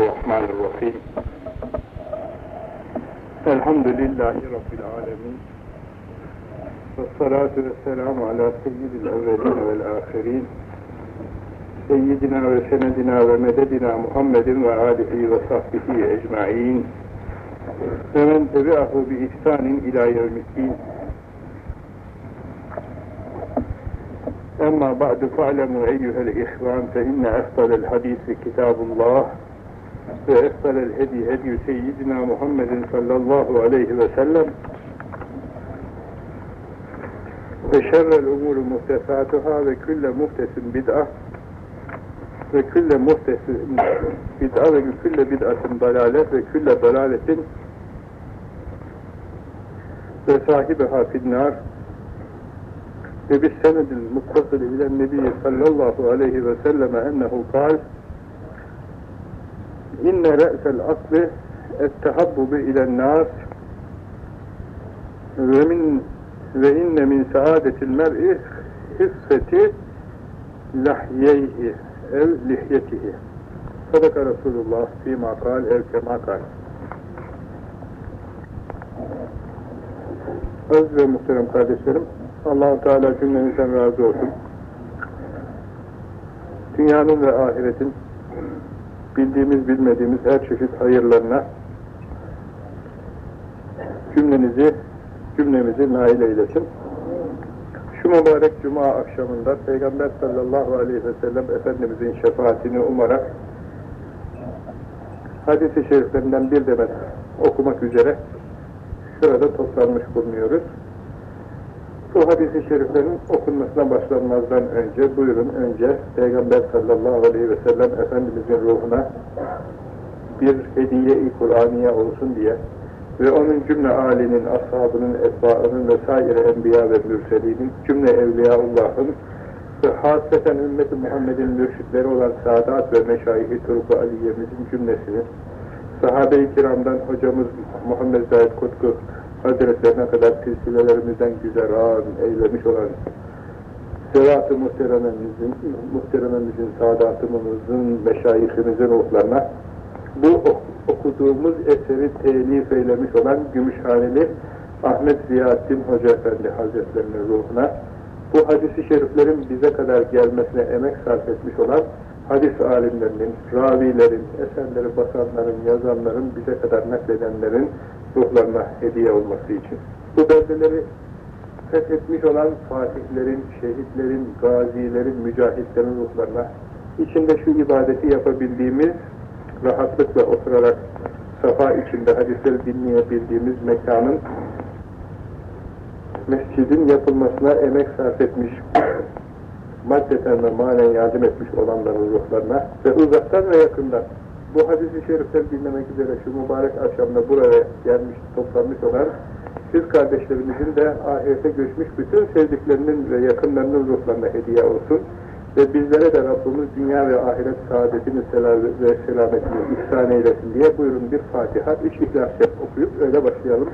الرحمن الرحيم. الحمد لله رب العالمين. والصلاة والسلام على سيد الأولين والآخرين. سيدنا وسندنا ومددنا محمد وآله وصحبه أجمعين. ومن تبعه بإحسان إلى يوم الدين. أما بعد فاعلموا أيها الإخوان فإن أفضل الحديث كتاب الله. وأفضل الهدي هدي سيدنا محمد صلى الله عليه وسلم وشر الأمور محدثاتها وكل محدث بدعة وكل محدث بدعة وكل بدعة ضلالة وكل ضلالة وصاحبها في النار وبالسند المتصل إلى النبي صلى الله عليه وسلم أنه قال inne re'sel asli ettehabbubu ilen nas. Ve min ve inne min saadetil mer'i hisseti lahyeyhi ev lihyetihi. Sadaka Resulullah fîmâ kal ev kemâ kal. Öz ve muhterem kardeşlerim allah Teala cümlemizden razı olsun. Dünyanın ve ahiretin bildiğimiz bilmediğimiz her çeşit hayırlarına cümlenizi, cümlemizi nail eylesin. Şu mübarek cuma akşamında Peygamber sallallahu aleyhi ve sellem Efendimizin şefaatini umarak hadis-i şeriflerinden bir demet okumak üzere şurada toplanmış bulunuyoruz. Bu hadis-i şeriflerin okunmasına başlanmazdan önce, buyurun önce Peygamber sallallahu aleyhi ve sellem Efendimizin ruhuna bir hediye-i Kur'aniye olsun diye ve onun cümle âlinin, ashabının, etbaının vesaire enbiya ve mürselinin, cümle evliyaullahın ve hasreten ümmeti Muhammed'in mürşitleri olan Sadat ve Meşayih-i Turku Aliye'mizin cümlesini, sahabe-i kiramdan hocamız Muhammed Zahid Kutku Hazretlerine kadar silsilelerimizden güzeran eylemiş olan Sevat-ı Muhterememizin, Muhterememizin, Sadatımızın, Meşayihimizin ruhlarına bu okuduğumuz eseri telif eylemiş olan Gümüşhaneli Ahmet Ziyaettin Hoca Efendi Hazretlerinin ruhuna bu hadisi şeriflerin bize kadar gelmesine emek sarf etmiş olan hadis alimlerinin, ravilerin, eserleri basanların, yazanların, bize kadar nakledenlerin ruhlarına hediye olması için. Bu beldeleri fethetmiş olan fatihlerin, şehitlerin, gazilerin, mücahitlerin ruhlarına içinde şu ibadeti yapabildiğimiz, rahatlıkla oturarak safa içinde hadisleri dinleyebildiğimiz mekanın mescidin yapılmasına emek sarf etmiş, maddeten ve manen yardım etmiş olanların ruhlarına ve uzaktan ve yakından bu hadis-i şerifleri dinlemek üzere şu mübarek akşamda buraya gelmiş, toplanmış olan siz kardeşlerimizin de ahirete göçmüş bütün sevdiklerinin ve yakınlarının ruhlarına hediye olsun ve bizlere de Rabbimiz dünya ve ahiret saadetini ve selametini ihsan eylesin diye buyurun bir Fatiha, üç İhlas okuyup öyle başlayalım.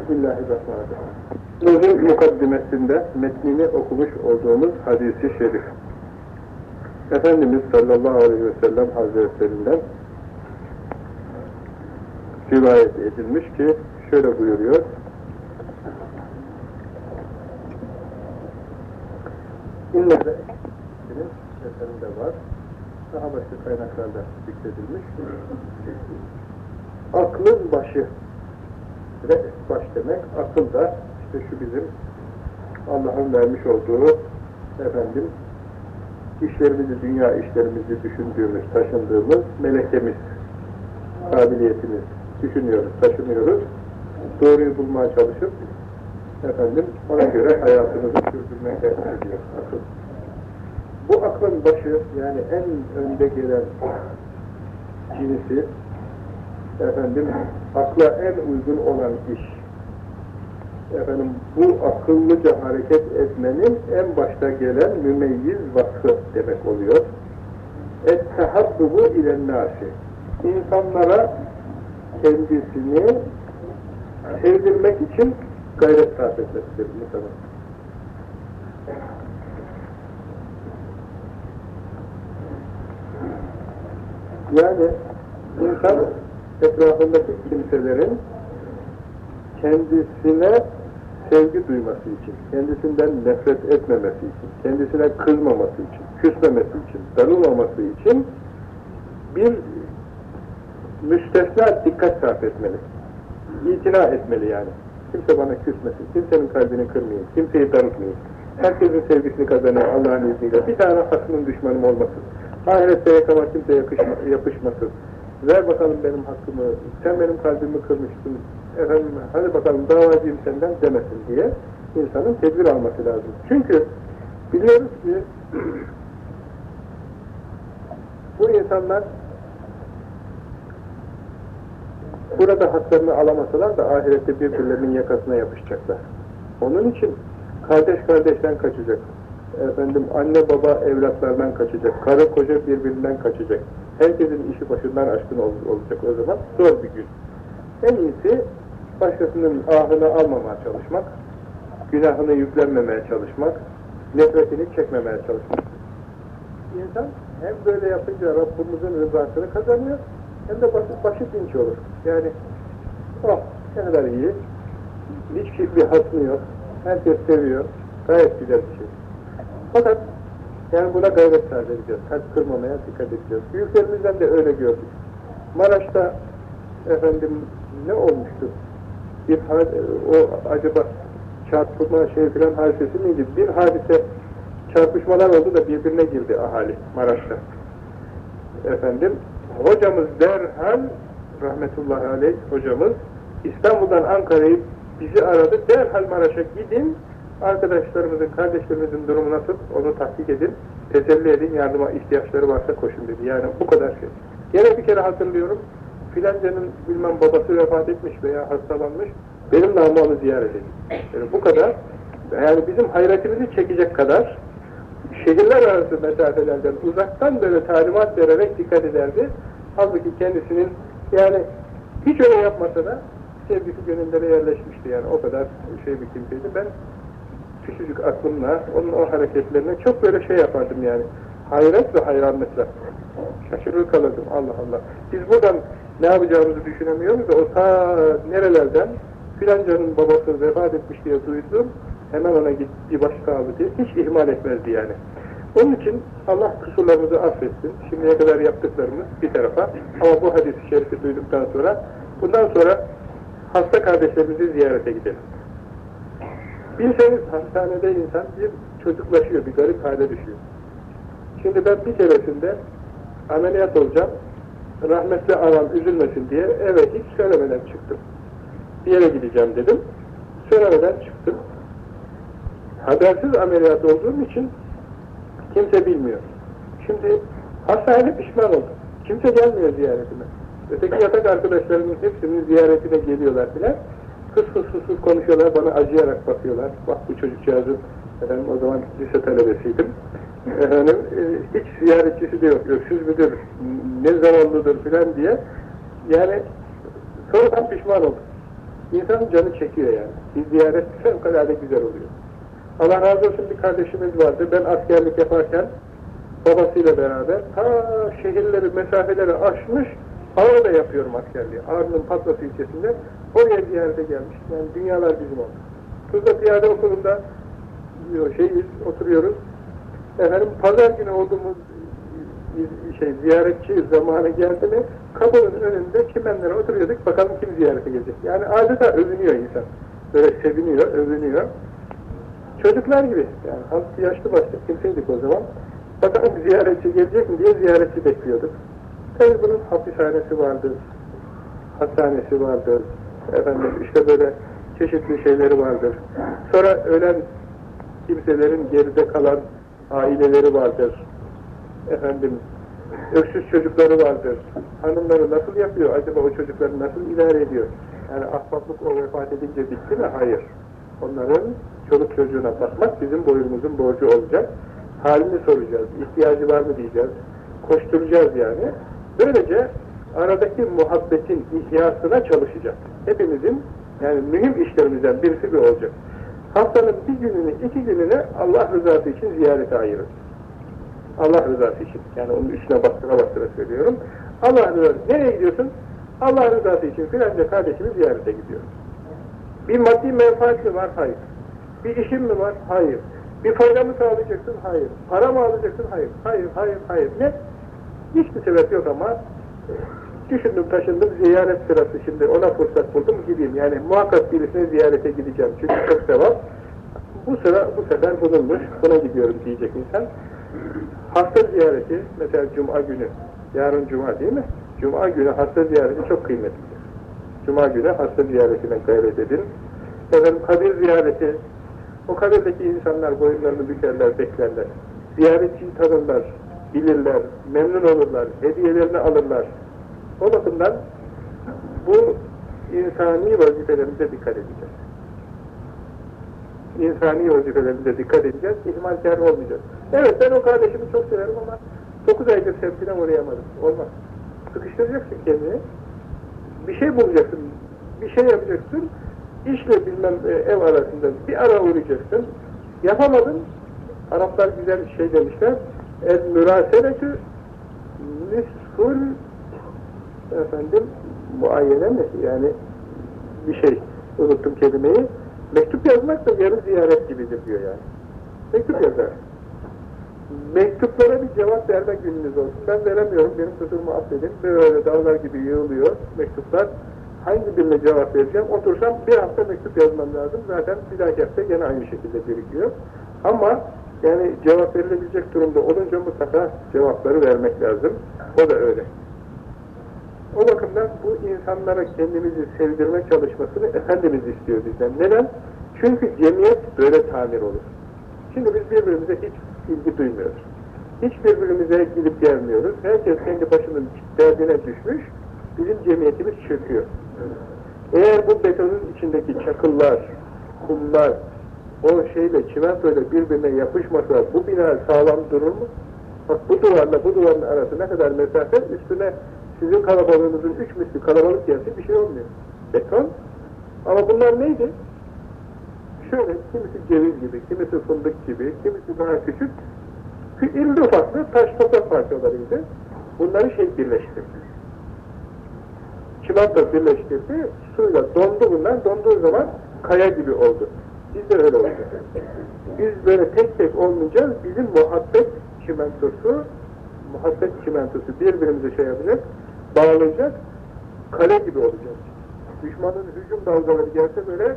Bismillahirrahmanirrahim. Uzun mukaddimesinde metnini okumuş olduğumuz hadisi şerif. Efendimiz sallallahu aleyhi ve sellem hazretlerinden rivayet edilmiş ki şöyle buyuruyor. İnnebe eserinde var. Daha başka kaynaklarda zikredilmiş. Aklın başı ve baş demek, akıl da işte şu bizim Allah'ın vermiş olduğu efendim işlerimizi, dünya işlerimizi düşündüğümüz, taşındığımız melekemiz, kabiliyetimiz düşünüyoruz, taşınıyoruz. Doğruyu bulmaya çalışıp efendim ona göre hayatımızı sürdürmeye ediyor akıl. Bu aklın başı yani en önde gelen cinsi efendim akla en uygun olan iş efendim bu akıllıca hareket etmenin en başta gelen mümeyyiz vasfı demek oluyor. Et-tehabbubu ilen-nâsi İnsanlara kendisini sevdirmek için gayret sarf etmesidir insanın. Yani İnsan etrafındaki kimselerin kendisine sevgi duyması için, kendisinden nefret etmemesi için, kendisine kızmaması için, küsmemesi için, darılmaması için bir müstesna dikkat sarf etmeli. İtina etmeli yani. Kimse bana küsmesin, kimsenin kalbini kırmayayım, kimseyi darıltmayayım. Herkesin sevgisini kazanayım Allah'ın izniyle. Bir tane hasmın düşmanım olmasın. Ahirette yakama kimse yakışma, yapışmasın. Ver bakalım benim hakkımı, sen benim kalbimi kırmıştın, efendim hadi bakalım davacıyım senden demesin diye insanın tedbir alması lazım. Çünkü biliyoruz ki bu insanlar burada haklarını alamasalar da ahirette birbirlerinin yakasına yapışacaklar. Onun için kardeş kardeşten kaçacak. Efendim anne baba evlatlardan kaçacak. Karı koca birbirinden kaçacak. Herkesin işi başından aşkın olacak o zaman. Zor bir gün. En iyisi başkasının ahını almamaya çalışmak, günahını yüklenmemeye çalışmak, nefretini çekmemeye çalışmak. İnsan hem böyle yapınca Rabbimizin rızasını kazanıyor, hem de basit başı dinç olur. Yani oh ne kadar iyi, hiç bir hasmı yok, herkes seviyor, gayet güzel bir şey. Fakat yani buna gayret sarf edeceğiz, kalp kırmamaya dikkat edeceğiz. Büyüklerimizden de öyle gördük. Maraş'ta efendim ne olmuştu? Bir o acaba çarpma şey filan hadisesi miydi? Bir hadise çarpışmalar oldu da birbirine girdi ahali Maraş'ta. Efendim hocamız derhal rahmetullahi aleyh hocamız İstanbul'dan Ankara'yı bizi aradı. Derhal Maraş'a gidin arkadaşlarımızın, kardeşlerimizin durumu nasıl onu tahkik edin, teselli edin, yardıma ihtiyaçları varsa koşun dedi. Yani bu kadar şey. Yine bir kere hatırlıyorum, filancanın bilmem babası vefat etmiş veya hastalanmış, benim namı onu ziyaret edin. Yani bu kadar, yani bizim hayretimizi çekecek kadar şehirler arası mesafelerden uzaktan böyle talimat vererek dikkat ederdi. Halbuki kendisinin yani hiç öyle yapmasa da sevgisi gönüllere yerleşmişti yani o kadar şey bir kimseydi. Ben küçücük aklımla onun o hareketlerine çok böyle şey yapardım yani. Hayret ve hayranlıkla. Şaşırır kalırdım Allah Allah. Biz buradan ne yapacağımızı düşünemiyoruz da o ta nerelerden filancanın babası vefat etmiş diye duydum. Hemen ona git bir baş sağlığı diye hiç ihmal etmezdi yani. Onun için Allah kusurlarımızı affetsin. Şimdiye kadar yaptıklarımız bir tarafa. Ama bu hadis-i şerifi duyduktan sonra bundan sonra hasta kardeşlerimizi ziyarete gidelim. Bilseniz hastanede insan bir çocuklaşıyor, bir garip hale düşüyor. Şimdi ben bir keresinde ameliyat olacağım, rahmetli anam üzülmesin diye eve hiç söylemeden çıktım. Bir yere gideceğim dedim, söylemeden çıktım. Habersiz ameliyat olduğum için kimse bilmiyor. Şimdi hastanede pişman oldum. Kimse gelmiyor ziyaretime. Öteki yatak arkadaşlarımın hepsinin ziyaretine geliyorlar filan. Fıs fıs fıs konuşuyorlar, bana acıyarak bakıyorlar. Bak bu çocukcağızın, efendim o zaman lise talebesiydim. Efendim, e, hiç ziyaretçisi de yok, öksüz müdür, ne zamanlıdır filan diye. Yani sonradan pişman oldum. İnsanın canı çekiyor yani. Bir ziyaret fevkalade güzel oluyor. Allah razı olsun bir kardeşimiz vardı. Ben askerlik yaparken babasıyla beraber ta şehirleri, mesafeleri aşmış Ağrı'da yapıyorum askerliği. Ağrı'nın Patlas ilçesinde. Oraya ziyarete gelmiş. Yani dünyalar bizim oldu. Tuzla Piyade Okulu'nda şeyiz, oturuyoruz. Efendim pazar günü olduğumuz şey ziyaretçi zamanı geldi mi kapının önünde çimenlere oturuyorduk bakalım kim ziyarete gelecek. Yani adeta övünüyor insan. Böyle seviniyor, övünüyor. Çocuklar gibi yani az yaşlı başlı kimseydik o zaman. Bakalım ziyaretçi gelecek mi diye ziyaretçi bekliyorduk. Tabi bunun hapishanesi vardır, hastanesi vardır, efendim işte böyle çeşitli şeyleri vardır. Sonra ölen kimselerin geride kalan aileleri vardır. Efendim, öksüz çocukları vardır. Hanımları nasıl yapıyor? Acaba o çocukları nasıl idare ediyor? Yani ahbaplık o vefat edince bitti mi? Hayır. Onların çoluk çocuğuna bakmak bizim boyumuzun borcu olacak. Halini soracağız. İhtiyacı var mı diyeceğiz. Koşturacağız yani. Böylece aradaki muhabbetin ihyasına çalışacak. Hepimizin yani mühim işlerimizden birisi bir olacak. Haftanın bir gününü, iki gününü Allah rızası için ziyarete ayırın. Allah rızası için. Yani onun üstüne bastıra bastıra söylüyorum. Allah rızası. Nereye gidiyorsun? Allah rızası için filanca kardeşimi ziyarete gidiyorum. Bir maddi menfaat var? Hayır. Bir işin mi var? Hayır. Bir fayda mı sağlayacaksın? Hayır. Para mı alacaksın? Hayır. Hayır, hayır, hayır. Ne? Hiçbir sebep yok ama düşündüm taşındım ziyaret sırası şimdi ona fırsat buldum gideyim. Yani muhakkak birisine ziyarete gideceğim. Çünkü çok sevap. Bu sıra bu sefer bulunmuş. Buna gidiyorum diyecek insan. Hasta ziyareti mesela cuma günü. Yarın cuma değil mi? Cuma günü hasta ziyareti çok kıymetlidir. Cuma günü hasta ziyaretine gayret edin. Efendim kabir ziyareti. O kabirdeki insanlar boyunlarını bükerler, beklerler. Ziyaretçiyi tanırlar, bilirler, memnun olurlar, hediyelerini alırlar. O bakımdan bu insani vazifelerimize dikkat edeceğiz. İnsani vazifelerimize dikkat edeceğiz, ihmalkar olmayacağız. Evet ben o kardeşimi çok severim ama 9 aydır semtine uğrayamadım. Olmaz. Sıkıştıracaksın kendini. Bir şey bulacaksın, bir şey yapacaksın. İşle bilmem e, ev arasında bir ara uğrayacaksın. Yapamadın. Araplar güzel şey demişler. El müraseletü nisful efendim muayyene mi? Yani bir şey unuttum kelimeyi. Mektup yazmak da yarı ziyaret gibidir diyor yani. Mektup yazar. Mektuplara bir cevap verme gününüz olsun. Ben veremiyorum. Benim kusurumu affedin. Böyle dağlar gibi yığılıyor mektuplar. Hangi birine cevap vereceğim? Otursam bir hafta mektup yazmam lazım. Zaten bir dahaki hafta gene aynı şekilde birikiyor. Ama yani cevap verilebilecek durumda olunca mutlaka cevapları vermek lazım. O da öyle. O bakımdan bu insanlara kendimizi sevdirme çalışmasını Efendimiz istiyor bizden. Neden? Çünkü cemiyet böyle tamir olur. Şimdi biz birbirimize hiç ilgi duymuyoruz. Hiç birbirimize gidip gelmiyoruz. Herkes kendi başının derdine düşmüş. Bizim cemiyetimiz çöküyor. Eğer bu betonun içindeki çakıllar, kumlar, o şeyle, çimentoyla birbirine yapışmasa bu bina sağlam durur mu? Bak bu duvarla bu duvarın arası ne kadar mesafe üstüne sizin kalabalığınızın üç misli kalabalık gelse bir şey olmuyor. Beton. Ama bunlar neydi? Şöyle, kimisi ceviz gibi, kimisi fındık gibi, kimisi daha küçük, irli ufaklı taş toprak parçalarıydı. Bunları şey birleştirdi. Çimento birleştirdi, suyla dondu bunlar, donduğu zaman kaya gibi oldu. Biz de öyle olacağız. Biz böyle tek tek olmayacağız, bizim muhabbet çimentosu, muhabbet çimentosu birbirimize şey yapacak, bağlayacak, kale gibi olacağız. Düşmanın hücum dalgaları gelse böyle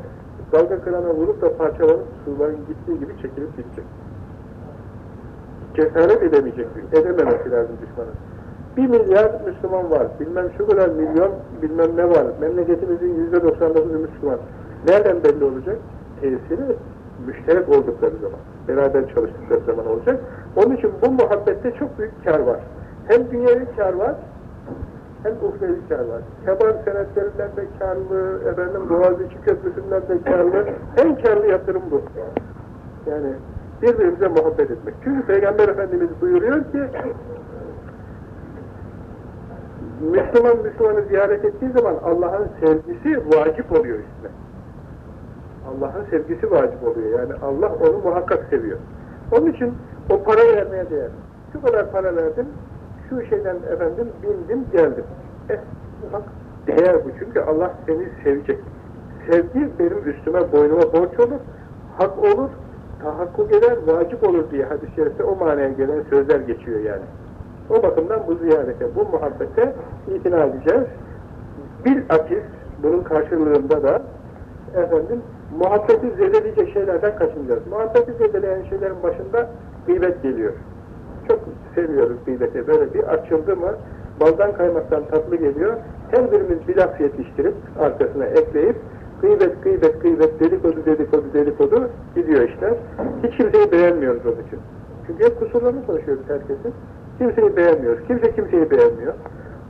dalga kırana vurup da parçalanıp suların gittiği gibi çekilip gidecek. Cesaret edemeyecek, edememesi lazım düşmanın. Bir milyar Müslüman var, bilmem şu kadar milyon bilmem ne var, memleketimizin yüzde 99'u Müslüman. Nereden belli olacak? Tesiri müşterek oldukları zaman, beraber çalıştıkları zaman olacak. Onun için bu muhabbette çok büyük kar var. Hem dünyevi kar var, hem uhrevi kar var. Keban senetlerinden de karlı, efendim Boğaziçi Köprüsü'nden de karlı, en karlı yatırım bu. Yani birbirimize muhabbet etmek. Çünkü Peygamber Efendimiz buyuruyor ki Müslüman Müslümanı ziyaret ettiği zaman Allah'ın sevgisi vacip oluyor üstüne. Allah'ın sevgisi vacip oluyor. Yani Allah onu muhakkak seviyor. Onun için o para vermeye değer. Şu kadar para verdim, şu şeyden efendim bindim geldim. Eh, bak değer bu çünkü Allah seni sevecek. Sevgi benim üstüme boynuma borç olur, hak olur, tahakkuk eder, vacip olur diye hadis-i o manaya gelen sözler geçiyor yani. O bakımdan bu ziyarete, bu muhabbete itina edeceğiz. Bilakis bunun karşılığında da efendim muhabbeti zedeleyecek şeylerden kaçınacağız. Muhabbeti zedeleyen şeylerin başında gıybet geliyor. Çok seviyoruz gıybeti. Böyle bir açıldı mı baldan kaymaktan tatlı geliyor. Her birimiz bir laf yetiştirip arkasına ekleyip gıybet, gıybet, gıybet, dedikodu, dedikodu, dedikodu gidiyor işler. Hiç kimseyi beğenmiyoruz onun için. Çünkü hep kusurlarını konuşuyoruz herkesin. Kimseyi beğenmiyoruz. Kimse kimseyi beğenmiyor.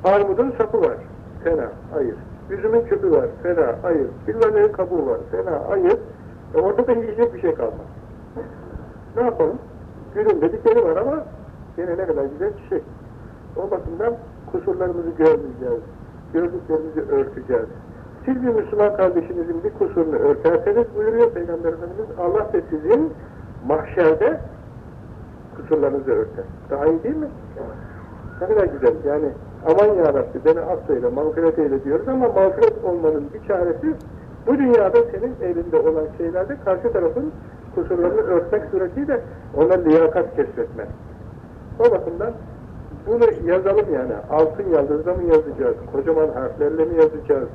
Armudun sapı var. Fena, hayır. Üzümün çöpü var. Fena, hayır. Bilmem kabuğu var. Fena, hayır. E orada da yiyecek bir şey kalmaz. Ne yapalım? Gülün dedikleri var ama yine ne kadar güzel çiçek. O bakımdan kusurlarımızı görmeyeceğiz. Gördüklerimizi örteceğiz. Siz bir Müslüman kardeşinizin bir kusurunu örterseniz buyuruyor Peygamber Efendimiz Allah da sizin mahşerde kusurlarınızı örter. Daha iyi değil mi? Ne kadar güzel. Yani aman ya Rabbi beni affeyle, mağfiret eyle diyoruz ama mağfiret olmanın bir çaresi bu dünyada senin elinde olan şeylerde karşı tarafın kusurlarını örtmek suretiyle ona liyakat keşfetmek. O bakımdan bunu yazalım yani. Altın yıldızla mı yazacağız? Kocaman harflerle mi yazacağız?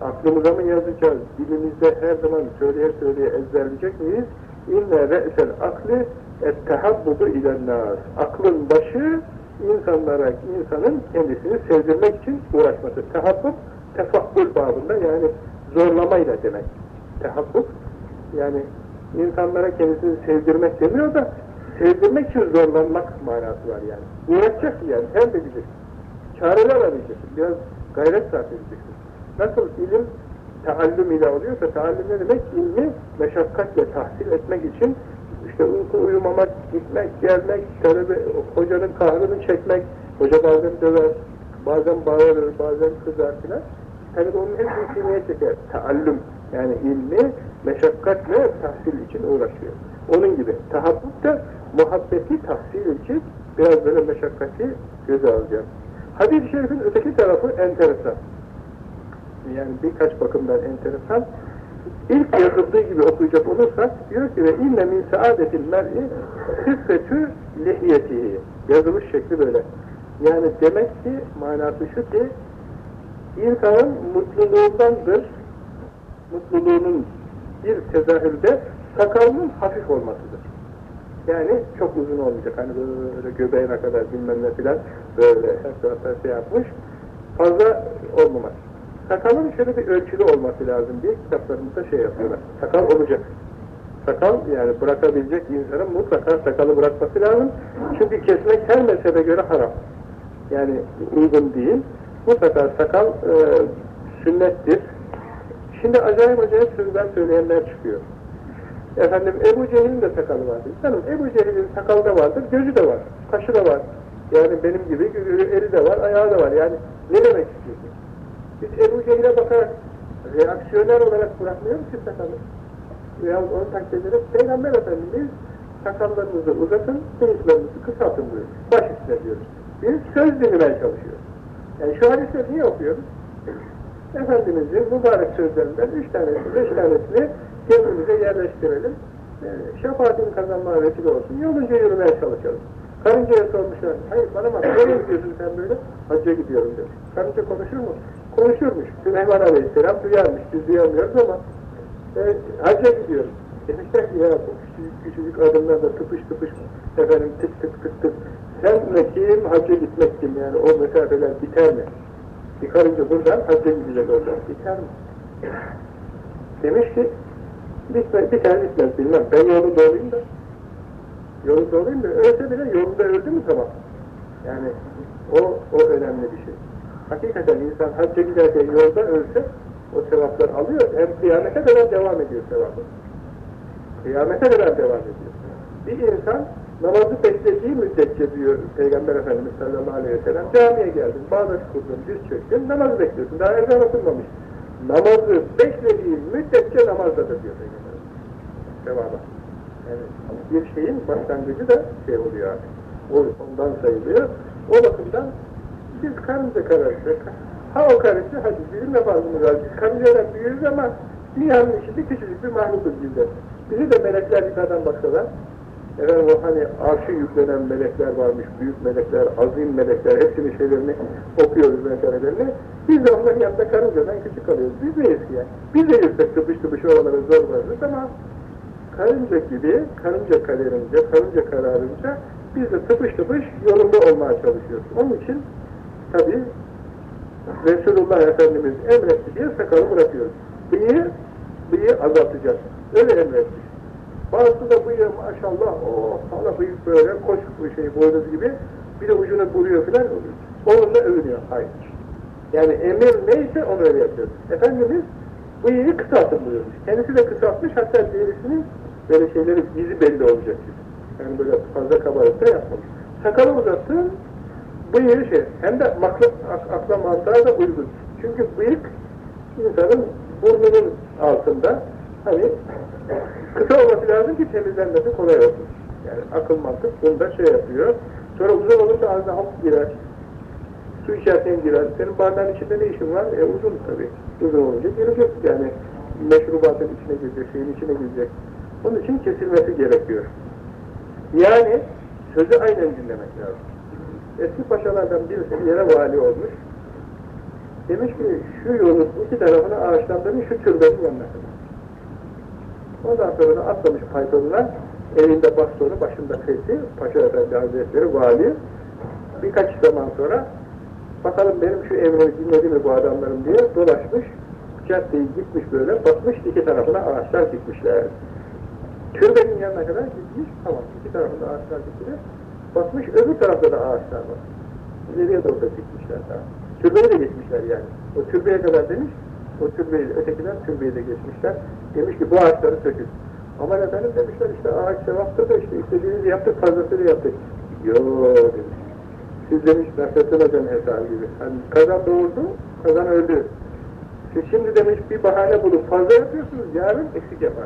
Aklımıza mı yazacağız? Dilimizde her zaman söyleye söyleye ezberleyecek miyiz? İnne re'sel akli ettehabbudu ilennâs. Aklın başı insanlara, insanın kendisini sevdirmek için uğraşması. Tehabbub, tefakkul babında yani zorlamayla demek. Tehabbub, yani insanlara kendisini sevdirmek demiyor da sevdirmek için zorlanmak manası var yani. Uğraşacak yani, her de bilir. Çareler arayacaksın, biraz gayret sarf edeceksin. Nasıl ilim taallüm ile oluyorsa, taallüm ne demek? İlmi meşakkatle tahsil etmek için işte uyku uyumamak, gitmek, gelmek, talebe, hocanın kahrını çekmek, hoca bazen döver, bazen bağırır, bazen kızar filan. Talebe onun hepsini sineye çeker. Taallüm, yani ilmi meşakkatle tahsil için uğraşıyor. Onun gibi tahabbuk da muhabbeti tahsil için biraz böyle meşakkati göze alacağım. Hadis-i şerifin öteki tarafı enteresan. Yani birkaç bakımdan enteresan. İlk yazıldığı gibi okuyacak olursak diyor ki ve inne min saadetil mer'i hıffetü lihiyetihi. Yazılış şekli böyle. Yani demek ki manası şu ki insanın mutluluğundandır mutluluğunun bir tezahürde sakalının hafif olmasıdır. Yani çok uzun olmayacak. Hani böyle göbeğine kadar bilmem ne filan böyle her tarafta şey yapmış. Fazla olmamak. Sakalın şöyle bir ölçülü olması lazım diye kitaplarımızda şey yapıyorlar. Sakal olacak. Sakal yani bırakabilecek insanın mutlaka sakalı bırakması lazım. Çünkü kesmek her mezhebe göre haram. Yani uygun değil. Mutlaka sakal e, sünnettir. Şimdi acayip acayip sözler söyleyenler çıkıyor. Efendim Ebu Cehil'in de sakalı vardır. Canım Ebu Cehil'in sakalı da vardır, gözü de var, kaşı da var. Yani benim gibi eli de var, ayağı da var. Yani ne demek istiyorsun? Ebu Cehil'e bakarak reaksiyoner olarak bırakmıyoruz ki sakalı. Veya onu takdir ederek Peygamber Efendimiz sakallarınızı uzatın, bıyıklarınızı kısaltın buyuruyor. Baş üstüne diyoruz. Biz söz dinlemeye çalışıyoruz. Yani şu hadisleri niye okuyoruz? Efendimizin mübarek sözlerinden üç tanesi, beş tanesini gönlümüze yerleştirelim. E, şefaatini kazanmaya vesile olsun. Yolunca yürümeye çalışalım. Karıncaya sormuşlar, hayır bana bak, nereye gidiyorsun sen böyle? Hacca gidiyorum demiş. Karınca konuşur mu? Konuşurmuş. Süleyman Aleyhisselam duyarmış, biz duyamıyoruz ama e, hacca gidiyorum. Demişler ki ya bu küçücük küçücük adımlarda tıpış tıpış efendim tık tık tık tık sen kim hacca gitmek kim yani o mesafeler biter mi? Bir karınca buradan hacca gidecek oradan. Biter mi? Demiş ki bitmez, biter bitmez bilmem. Ben yolu doğruyum da yolu doğruyum da ölse bile yolunda öldü mü tamam. Yani o, o önemli bir şey. Hakikaten insan hacca giderken yolda ölse o sevaplar alıyor. Hem kıyamete kadar devam ediyor sevabı. Kıyamete kadar devam ediyor. Bir insan namazı beklediği müddetçe diyor Peygamber Efendimiz sallallahu aleyhi ve sellem camiye geldin, bağdaş kurdun, diz çöktün, namazı bekliyorsun. Daha ezan okunmamış. Namazı beklediği müddetçe namazdadır diyor Peygamber Sevaba. Yani bir şeyin başlangıcı da şey oluyor artık. O, ondan sayılıyor. O bakımdan biz karınca kararıştık. Ha o karınca hadi bizim ne fazlamız var. Biz karıncalar büyüyoruz ama dünyanın içinde küçücük bir mahlukuz bizler. Bizi de melekler yukarıdan baksalar, efendim o hani arşı yüklenen melekler varmış, büyük melekler, azim melekler, hepsinin şeylerini okuyoruz meselelerini. Biz de onların yanında karıncadan küçük kalıyoruz. Biz de yani. Biz de yüksek tıpış tıpış oralara zor varırız ama karınca gibi, karınca kalerince, karınca kararınca biz de tıpış tıpış yolunda olmaya çalışıyoruz. Onun için tabi Resulullah Efendimiz emretti diye sakalı bırakıyoruz. Bıyığı, bıyığı azaltacağız. Öyle emretmiş. Bazısı da bıyığı maşallah, o hala bıyık böyle koş bir şey boynuz gibi bir de ucuna vuruyor filan onunla övünüyor. Hayır. Yani emir neyse onu öyle yapıyoruz. Efendimiz bıyığı kısaltın buyurmuş. Kendisi de kısaltmış hatta derisinin böyle şeyleri yüzü belli olacak gibi. Yani böyle fazla kabarık da yapmamış. Sakalı uzattın, bıyığı şey, hem de makla, akla mantığa da uygun. Çünkü bıyık insanın burnunun altında hani kısa olması lazım ki temizlenmesi kolay olsun. Yani akıl mantık bunda şey yapıyor. Sonra uzun olursa ağzına hap girer. Su içerken girer. Senin bardağın içinde ne işin var? E uzun tabii. Uzun olunca girecek yani. Meşrubatın içine girecek, şeyin içine girecek. Onun için kesilmesi gerekiyor. Yani sözü aynen dinlemek lazım. Eski paşalardan birisi bir yere vali olmuş. Demiş ki şu yolun iki tarafını ağaçlandırın şu türbenin yanına kadar. Ondan sonra da atlamış paytonuna, elinde bastonu, başında fesi, Paşa Efendi Hazretleri vali. Birkaç zaman sonra bakalım benim şu emri dinledi mi bu adamlarım diye dolaşmış. Caddeyi gitmiş böyle, bakmış iki tarafına ağaçlar dikmişler. Türbenin yanına kadar gitmiş, tamam iki tarafında ağaçlar diktiler. Bakmış öbür tarafta da ağaçlar var. İleriye doğru da dikmişler daha. Türbeyi de geçmişler yani. O türbeye kadar demiş, o türbeyi, ötekiler türbeyi de geçmişler. Demiş ki bu ağaçları sökün. Aman efendim demişler işte ağaç sevaptır da işte istediğinizi yaptık, fazlasını yaptık. Yo demiş. Siz demiş Nasrettin Hoca'nın hesabı gibi. Hani kazan doğurdu, kazan öldü. Siz şimdi demiş bir bahane bulup fazla yapıyorsunuz, yarın eksik yapar.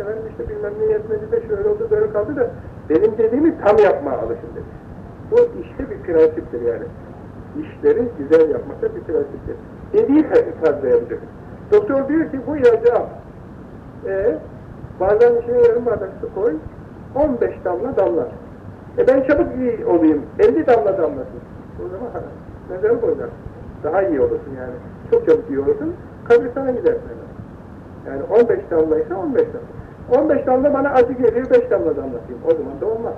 Efendim işte bilmem ne yetmedi de şöyle oldu, böyle kaldı da benim dediğimi tam yapma alışın demiş. Bu işte bir prensiptir yani. İşleri güzel yapmakta bir prensiptir. Dediği tarzda yapacak. Doktor diyor ki bu ilacı al. E, bazen içine yarım bardak su koy, 15 damla damlar. E ben çabuk iyi olayım, 50 damla damlasın. O zaman neden koyar? Daha iyi olursun yani. Çok çabuk iyi olursun, kabristana gidersin. Yani 15 damlaysa 15 damla. 15 damla bana acı geliyor, 5 damla damlatayım. O zaman da olmaz.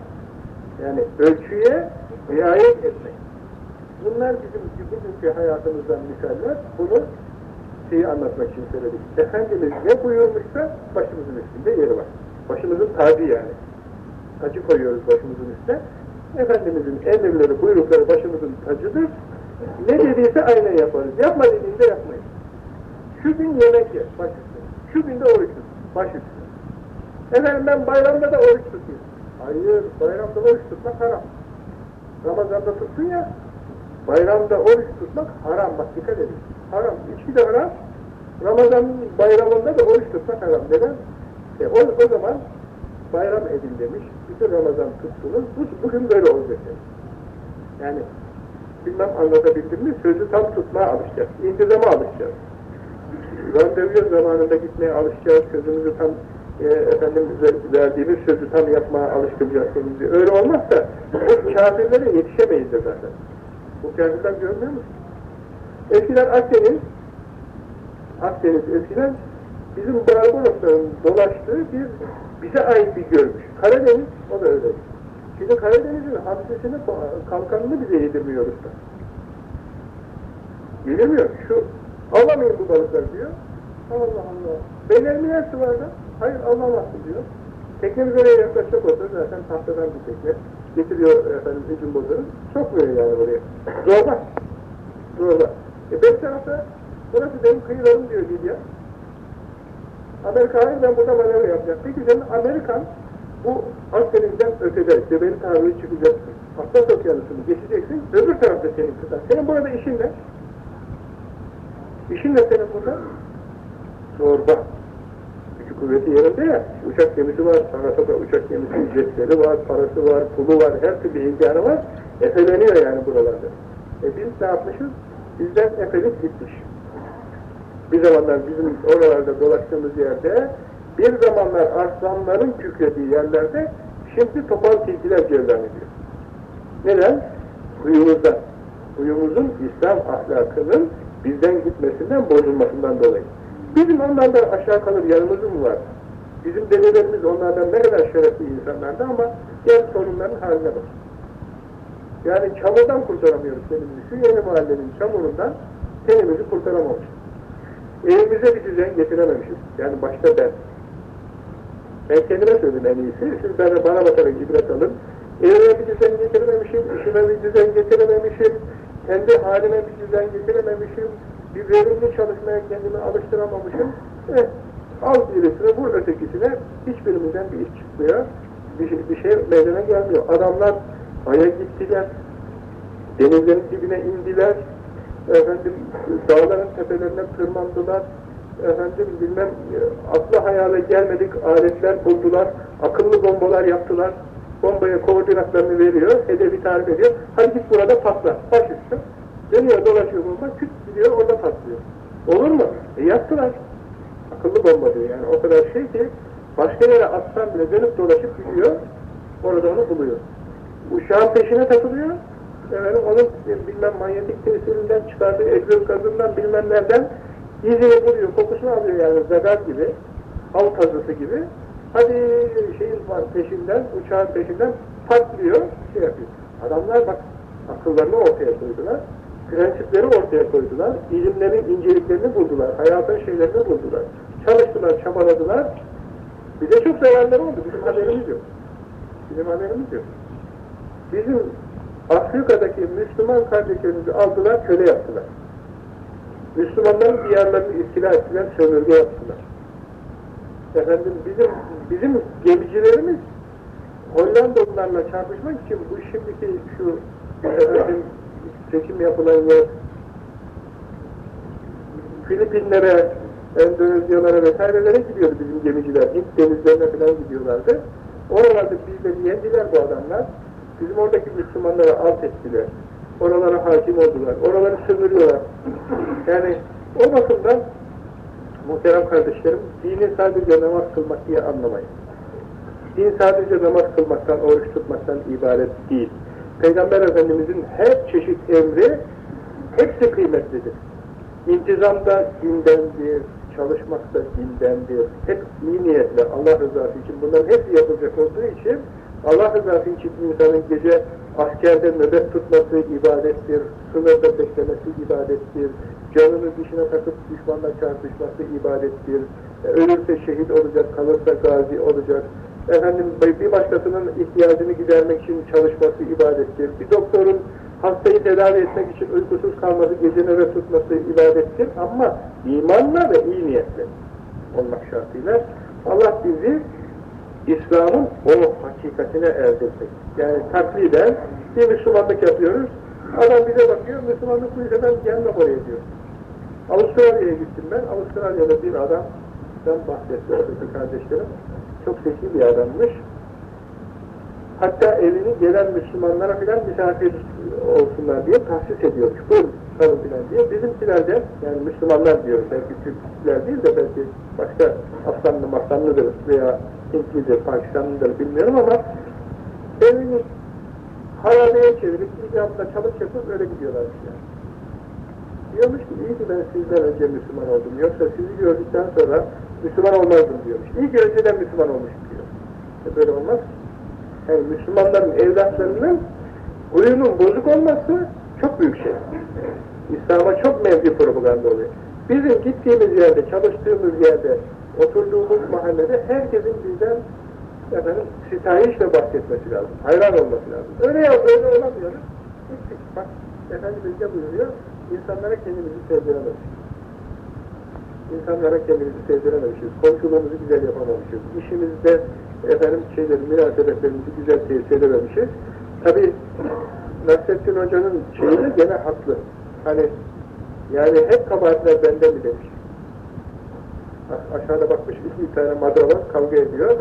Yani ölçüye riayet etmek. Bunlar bizim bugünkü hayatımızdan misaller. Bunu şeyi anlatmak için söyledik. Efendimiz ne buyurmuşsa başımızın üstünde yeri var. Başımızın tacı yani. Tacı koyuyoruz başımızın üstüne. Efendimizin emirleri, buyrukları başımızın tacıdır. Ne dediyse aynen yaparız. Yapma dediğinde yapmayız. Şu gün yemek ye, baş üstüne. Şu günde oruç tut, baş üstüne. Efendim ben bayramda da oruç tutayım. Hayır, bayramda oruç tutmak haram. Ramazan'da tuttun ya, bayramda oruç tutmak haram. Bak dikkat edin. Haram. İçki de haram. Ramazan bayramında da oruç tutmak haram. Neden? E, o, o zaman bayram edin demiş. Bütün Ramazan tuttunuz. Bu, bugün böyle olacak. Yani bilmem anlatabildim mi? Sözü tam tutmaya alışacağız. İntizama alışacağız. Randevuya zamanında gitmeye alışacağız. Sözümüzü tam e, Efendimiz'e verdiğimiz sözü tam yapmaya alıştıracağız kendimizi. Öyle olmazsa o kafirlere yetişemeyiz de zaten. Bu kafirler görmüyor musun? Eskiden Akdeniz Akdeniz eskiden bizim Barbarosların dolaştığı bir bize ait bir gölmüş. Karadeniz o da öyle. Şimdi Karadeniz'in hamsisini, kalkanını bize yedirmiyoruz da. Yedirmiyor. Şu alamayın bu balıklar diyor. Allah Allah. Benim mi yer sularda? Hayır alamazsın diyor. Teknemiz oraya yaklaşacak olsa zaten tahtadan bir tekne. Getiriyor efendim hücum bozarı. Sokmuyor yani buraya. Zorba. Zorba. E beş tarafta burası benim kıyılarım diyor Lidya. Amerika hayır ben burada manevra yapacağım. Peki senin Amerikan bu Akdeniz'den ötede Cebeli Tarih'i çıkacaksın. Atlas Okyanusu'nu geçeceksin. Öbür tarafta senin kıtan. Senin burada işin ne? İşin ne senin burada? Zorba. Kuvveti yerinde ya. Uçak gemisi var. Parası da uçak gemisi ücretleri var. Parası var. Pulu var. Her türlü imkanı var. Efeleniyor yani buralarda. E biz ne yapmışız? Bizden efelik gitmiş. Bir zamanlar bizim oralarda dolaştığımız yerde bir zamanlar aslanların kükrediği yerlerde şimdi topal tilkiler cevlan ediyor. Neden? Huyumuzdan. Huyumuzun İslam ahlakının bizden gitmesinden, bozulmasından dolayı. Bizim onlardan aşağı kalır yanımız mı var? Bizim dedelerimiz onlardan ne kadar şerefli insanlardı ama diğer sorunların haline bak. Yani çamurdan kurtaramıyoruz kendimizi. Şu yeni mahallenin çamurundan kendimizi kurtaramamışız. Evimize bir düzen getirememişiz. Yani başta ben. Ben kendime söyledim en iyisi. Siz bana, bana bakarak ibret alın. Evime bir düzen getirememişim, işime bir düzen getirememişim, kendi halime bir düzen getirememişim, bir verimli çalışmaya kendimi alıştıramamışım. Eh, al birisine, vur ötekisine, hiçbirimizden bir iş çıkmıyor, bir, şey, bir şey meydana gelmiyor. Adamlar aya gittiler, denizlerin dibine indiler, efendim dağların tepelerine tırmandılar, efendim bilmem aklı hayale gelmedik aletler buldular, akıllı bombalar yaptılar, bombaya koordinatlarını veriyor, hedefi tarif ediyor, hadi git burada patla, baş üstü. Dönüyor dolaşıyor bomba, küt gidiyor orada patlıyor. Olur mu? E yaptılar. Akıllı bomba diyor yani o kadar şey ki başka yere atsan bile dönüp dolaşıp gidiyor, orada onu buluyor. Uşağın peşine takılıyor, efendim, onun bilmem manyetik tesirinden çıkardığı egzoz gazından bilmem nereden izini buluyor, kokusunu alıyor yani zagar gibi, av tazısı gibi. Hadi şeyin var peşinden, uçağın peşinden patlıyor, şey yapıyor. Adamlar bak akıllarını ortaya koydular, prensipleri ortaya koydular, ilimlerin inceliklerini buldular, hayatın şeylerini buldular. Çalıştılar, çabaladılar. Bir de çok zararları oldu, bizim haberimiz yok. Bizim haberimiz yok. Bizim Afrika'daki Müslüman kardeşlerimizi aldılar, köle yaptılar. Müslümanların diyarlarını istila ettiler, sömürge yaptılar. Efendim bizim bizim gemicilerimiz Hollandalılarla çarpışmak için bu şimdiki şu efendim, seçim yapılan yer Filipinlere, Endonezyalara vesairelere gidiyordu bizim gemiciler. Hint denizlerine falan gidiyorlardı. Oralarda bizleri yendiler bu adamlar. Bizim oradaki Müslümanlara alt ettiler. Oralara hakim oldular. Oraları sömürüyorlar. Yani o bakımdan muhterem kardeşlerim, dini sadece namaz kılmak diye anlamayın. Din sadece namaz kılmaktan, oruç tutmaktan ibaret değil. Peygamber Efendimizin her çeşit emri hepsi kıymetlidir. İntizamda dindendir, çalışmak da dindendir. Hep iyi niyetle Allah rızası için bunların hepsi yapılacak olduğu için Allah rızası için insanın gece askerde nöbet tutması ibadettir, sınırda beklemesi ibadettir, canını dişine takıp düşmanla çarpışması ibadettir, E, ölürse şehit olacak, kalırsa gazi olacak, efendim bir başkasının ihtiyacını gidermek için çalışması ibadettir, bir doktorun hastayı tedavi etmek için uykusuz kalması, gece nöbet tutması ibadettir ama imanla ve iyi niyetle olmak şartıyla Allah bizi İslam'ın o hakikatine erdirmek. Yani takliden bir Müslümanlık yapıyoruz. Adam bize bakıyor, Müslümanlık bu yüzden gelme oraya diyor. Avustralya'ya gittim ben. Avustralya'da bir adam, ben bahsetti oradaki kardeşlerim. Çok zeki bir adammış. Hatta evini gelen Müslümanlara filan misafir olsunlar diye tahsis ediyormuş. Buyurun kalın filan diye. Bizimkilerden, yani Müslümanlar diyoruz, belki Türkler değil de belki başka Afganlı, Maslanlıdır veya Hintlidir, Pakistanlıdır bilmiyorum ama evini harabeye çevirip icabında çalıp yapıp öyle gidiyorlarmış yani. Diyormuş ki iyi ki ben sizden önce Müslüman oldum. Yoksa sizi gördükten sonra Müslüman olmazdım diyormuş. İyi ki önceden Müslüman olmuşum diyor. E böyle olmaz. Yani Müslümanların evlatlarının huyunun bozuk olması çok büyük şey. İslam'a çok mevki propaganda oluyor. Bizim gittiğimiz yerde, çalıştığımız yerde, oturduğumuz mahallede herkesin bizden efendim, sitayişle bahsetmesi lazım. Hayran olması lazım. Öyle ya böyle olamıyoruz. Gittik. Bak Efendimiz de buyuruyor. İnsanlara kendimizi sevdirememişiz. İnsanlara kendimizi sevdirememişiz. Komşuluğumuzu güzel yapamamışız. İşimizde efendim şeyleri, münasebetlerimizi güzel tesis edememişiz. Tabi Nasrettin Hoca'nın şeyi de gene haklı. Hani yani hep kabahatler bende mi demiş. Aşağıda bakmış iki tane madrava kavga ediyor.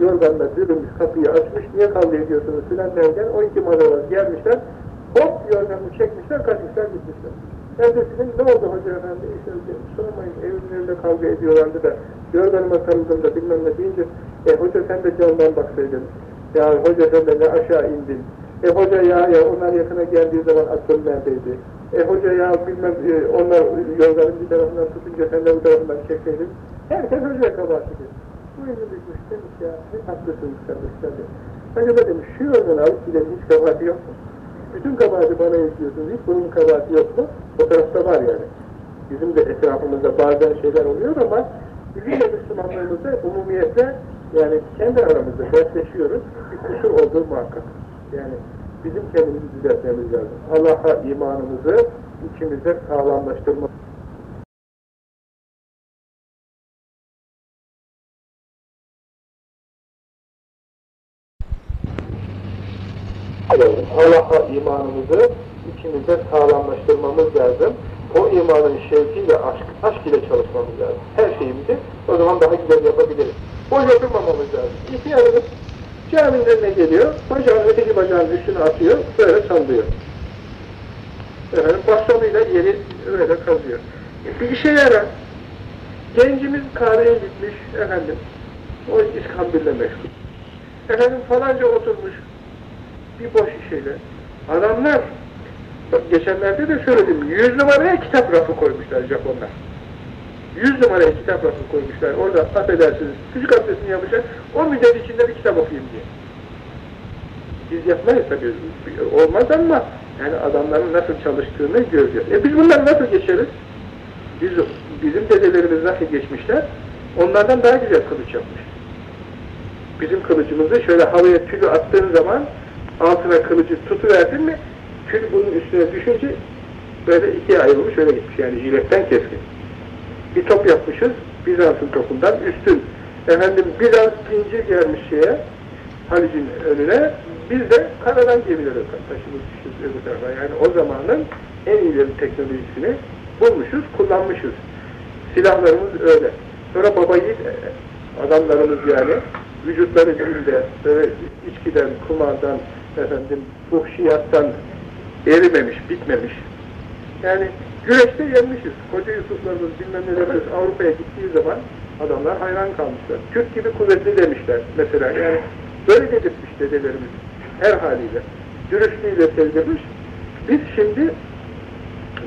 Yorganla bürümüş kapıyı açmış. Niye kavga ediyorsunuz filan derken o iki madrava gelmişler. Hop yorganını çekmişler, kaçmışlar gitmişler. Ertesi gün ne oldu hoca efendi? İşte sormayın evlerinde kavga ediyorlardı da yorganıma sarıldım da bilmem ne deyince e hoca sen de camdan baksaydın. Ya hoca sen de ne aşağı indin. E hoca ya ya onlar yakına geldiği zaman aklın neredeydi? E hoca ya bilmem e, onlar yorganın bir tarafından tutunca sen de bu tarafından çekseydin. Herkes hocaya kabahatidir. Bu yüzü düşmüş demiş ya ne haklısınız kardeşler. Acaba demiş şu yorganı alıp gidelim hiç kabahati yok mu? Bütün kabahati bana yüklüyorsunuz. Hiç bunun kabahati yok mu? O tarafta var yani. Bizim de etrafımızda bazen şeyler oluyor ama bizim de Müslümanlarımızda umumiyetle yani kendi aramızda dertleşiyoruz. Bir kusur olduğu muhakkak. Yani bizim kendimizi düzeltmemiz lazım. Allah'a imanımızı içimizde sağlamlaştırmak. Allah'a imanımızı içimizde sağlamlaştırmamız lazım. O imanın şevkiyle, aşk, aşk ile çalışmamız lazım. Her şeyimizi o zaman daha güzel yapabiliriz. Boş oturmamamız lazım. İhtiyarımız caminin önüne geliyor, bacağın öteki bacağın üstüne atıyor, böyle sallıyor. Efendim bastonuyla yeri öyle kazıyor. E, bir işe yarar. Gencimiz kahveye gitmiş efendim. O İskambil'le meşgul. Efendim falanca oturmuş. Bir boş işeyle. Adamlar geçenlerde de söyledim. Yüz numaraya kitap rafı koymuşlar Japonlar. Yüz numaraya kitap rafı koymuşlar. Orada affedersiniz. Küçük abdestini yapmışlar. O müddet içinde bir kitap okuyayım diye. Biz yapmayız tabii. Olmaz ama yani adamların nasıl çalıştığını göreceğiz. E biz bunları nasıl geçeriz? Biz, bizim dedelerimiz nasıl geçmişler? Onlardan daha güzel kılıç yapmış. Bizim kılıcımızı şöyle havaya tülü attığın zaman altına kılıcı tutuverdin mi tül bunun üstüne düşünce böyle ikiye ayrılmış öyle gitmiş yani jiletten keskin. Bir top yapmışız Bizans'ın topundan üstün efendim Bizans zincir gelmiş şeye Halic'in önüne biz de karadan gemileri taşımışız öbür tarafa. Yani o zamanın en ileri teknolojisini bulmuşuz, kullanmışız. Silahlarımız öyle. Sonra baba yiğit e, adamlarımız yani vücutları günde böyle içkiden, kumardan, efendim, fuhşiyattan erimemiş, bitmemiş. Yani güreşte yenmişiz. Koca Yusuflarımız bilmem nelerimiz Avrupa'ya gittiği zaman adamlar hayran kalmışlar. Türk gibi kuvvetli demişler mesela. Yani böyle dedirtmiş dedelerimiz her haliyle. Dürüstlüğüyle sevdirmiş. Biz şimdi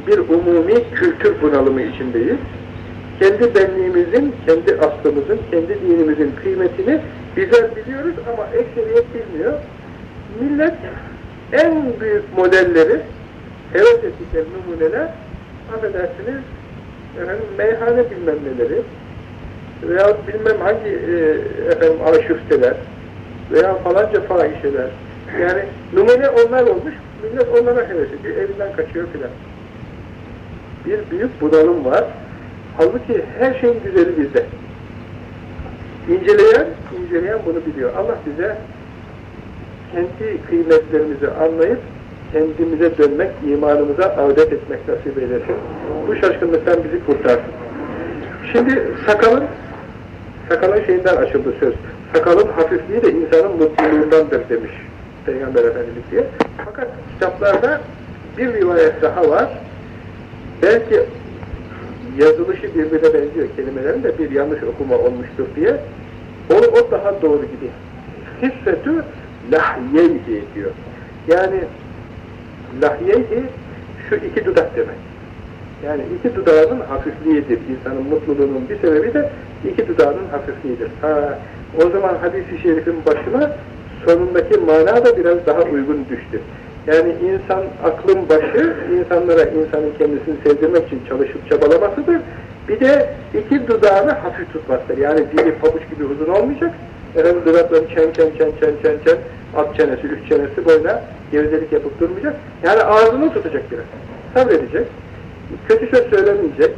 bir umumi kültür bunalımı içindeyiz. Kendi benliğimizin, kendi aslımızın, kendi dinimizin kıymetini bizler biliyoruz ama ekseriyet bilmiyor. Millet en büyük modelleri, heves ettikleri numuneler, affedersiniz, efendim, meyhane bilmem neleri, veya bilmem hangi e, efendim aşüfteler, veya falanca fahişeler, yani numune onlar olmuş, millet onlara heves ediyor, evinden kaçıyor filan. Bir büyük bunalım var. Halbuki her şeyin güzeli bizde. İnceleyen, inceleyen bunu biliyor. Allah bize kendi kıymetlerimizi anlayıp kendimize dönmek, imanımıza avdet etmek nasip eylesin. Bu şaşkınlıktan bizi kurtarsın. Şimdi sakalın, sakalın şeyinden açıldı söz. Sakalın hafifliği de insanın mutluluğundandır demiş Peygamber Efendimiz diye. Fakat kitaplarda bir rivayet daha var. Belki yazılışı birbirine benziyor kelimelerin de bir yanlış okuma olmuştur diye. O, o daha doğru gibi. Hissetü lahyeyhi diyor. Yani lahyeyhi şu iki dudak demek. Yani iki dudağının hafifliğidir. İnsanın mutluluğunun bir sebebi de iki dudağının hafifliğidir. Ha, o zaman hadis-i şerifin başına sonundaki mana da biraz daha uygun düştü. Yani insan aklın başı, insanlara insanın kendisini sevdirmek için çalışıp çabalamasıdır. Bir de iki dudağını hafif tutmasıdır. Yani dili pabuç gibi uzun olmayacak. Efendim dudakları çen çen çen çen çen çen, at çenesi, üst çenesi boyuna gevezelik yapıp durmayacak. Yani ağzını tutacak biraz. Sabredecek. Kötü söz söylemeyecek.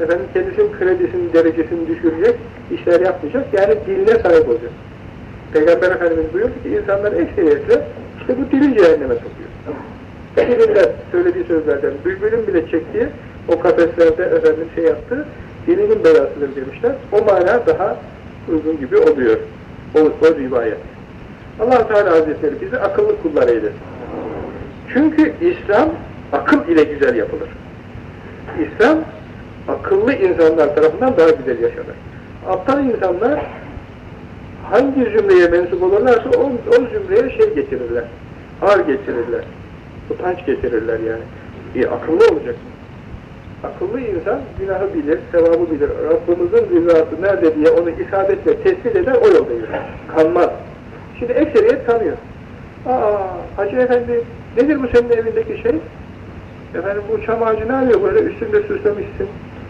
Efendim kendisinin kredisini, derecesini düşürecek. işler yapmayacak. Yani diline sahip olacak. Peygamber Efendimiz buyurdu ki insanlar ekseriyetle işte bu dili cehenneme sokuyor. Dilinden söylediği sözlerden bülbülün bile çektiği o kafeslerde efendim şey yaptı, dilinin belasıdır demişler. O mana daha uygun gibi oluyor. O, o rivayet. allah Teala Hazretleri bizi akıllı kullar eylesin. Çünkü İslam akıl ile güzel yapılır. İslam akıllı insanlar tarafından daha güzel yaşanır. Aptal insanlar hangi zümreye mensup olurlarsa o, o zümreye şey getirirler. Ağır getirirler. Utanç getirirler yani. E, akıllı olacaksın. Akıllı insan günahı bilir, sevabı bilir. Rabbimizin rızası nerede diye onu isabetle tespit eder, o yolda yürür. Kanmaz. Şimdi ekseriyet kanıyor. Aa, Hacı Efendi, nedir bu senin evindeki şey? Efendim bu çam ağacı ne arıyor böyle üstünde süslemişsin.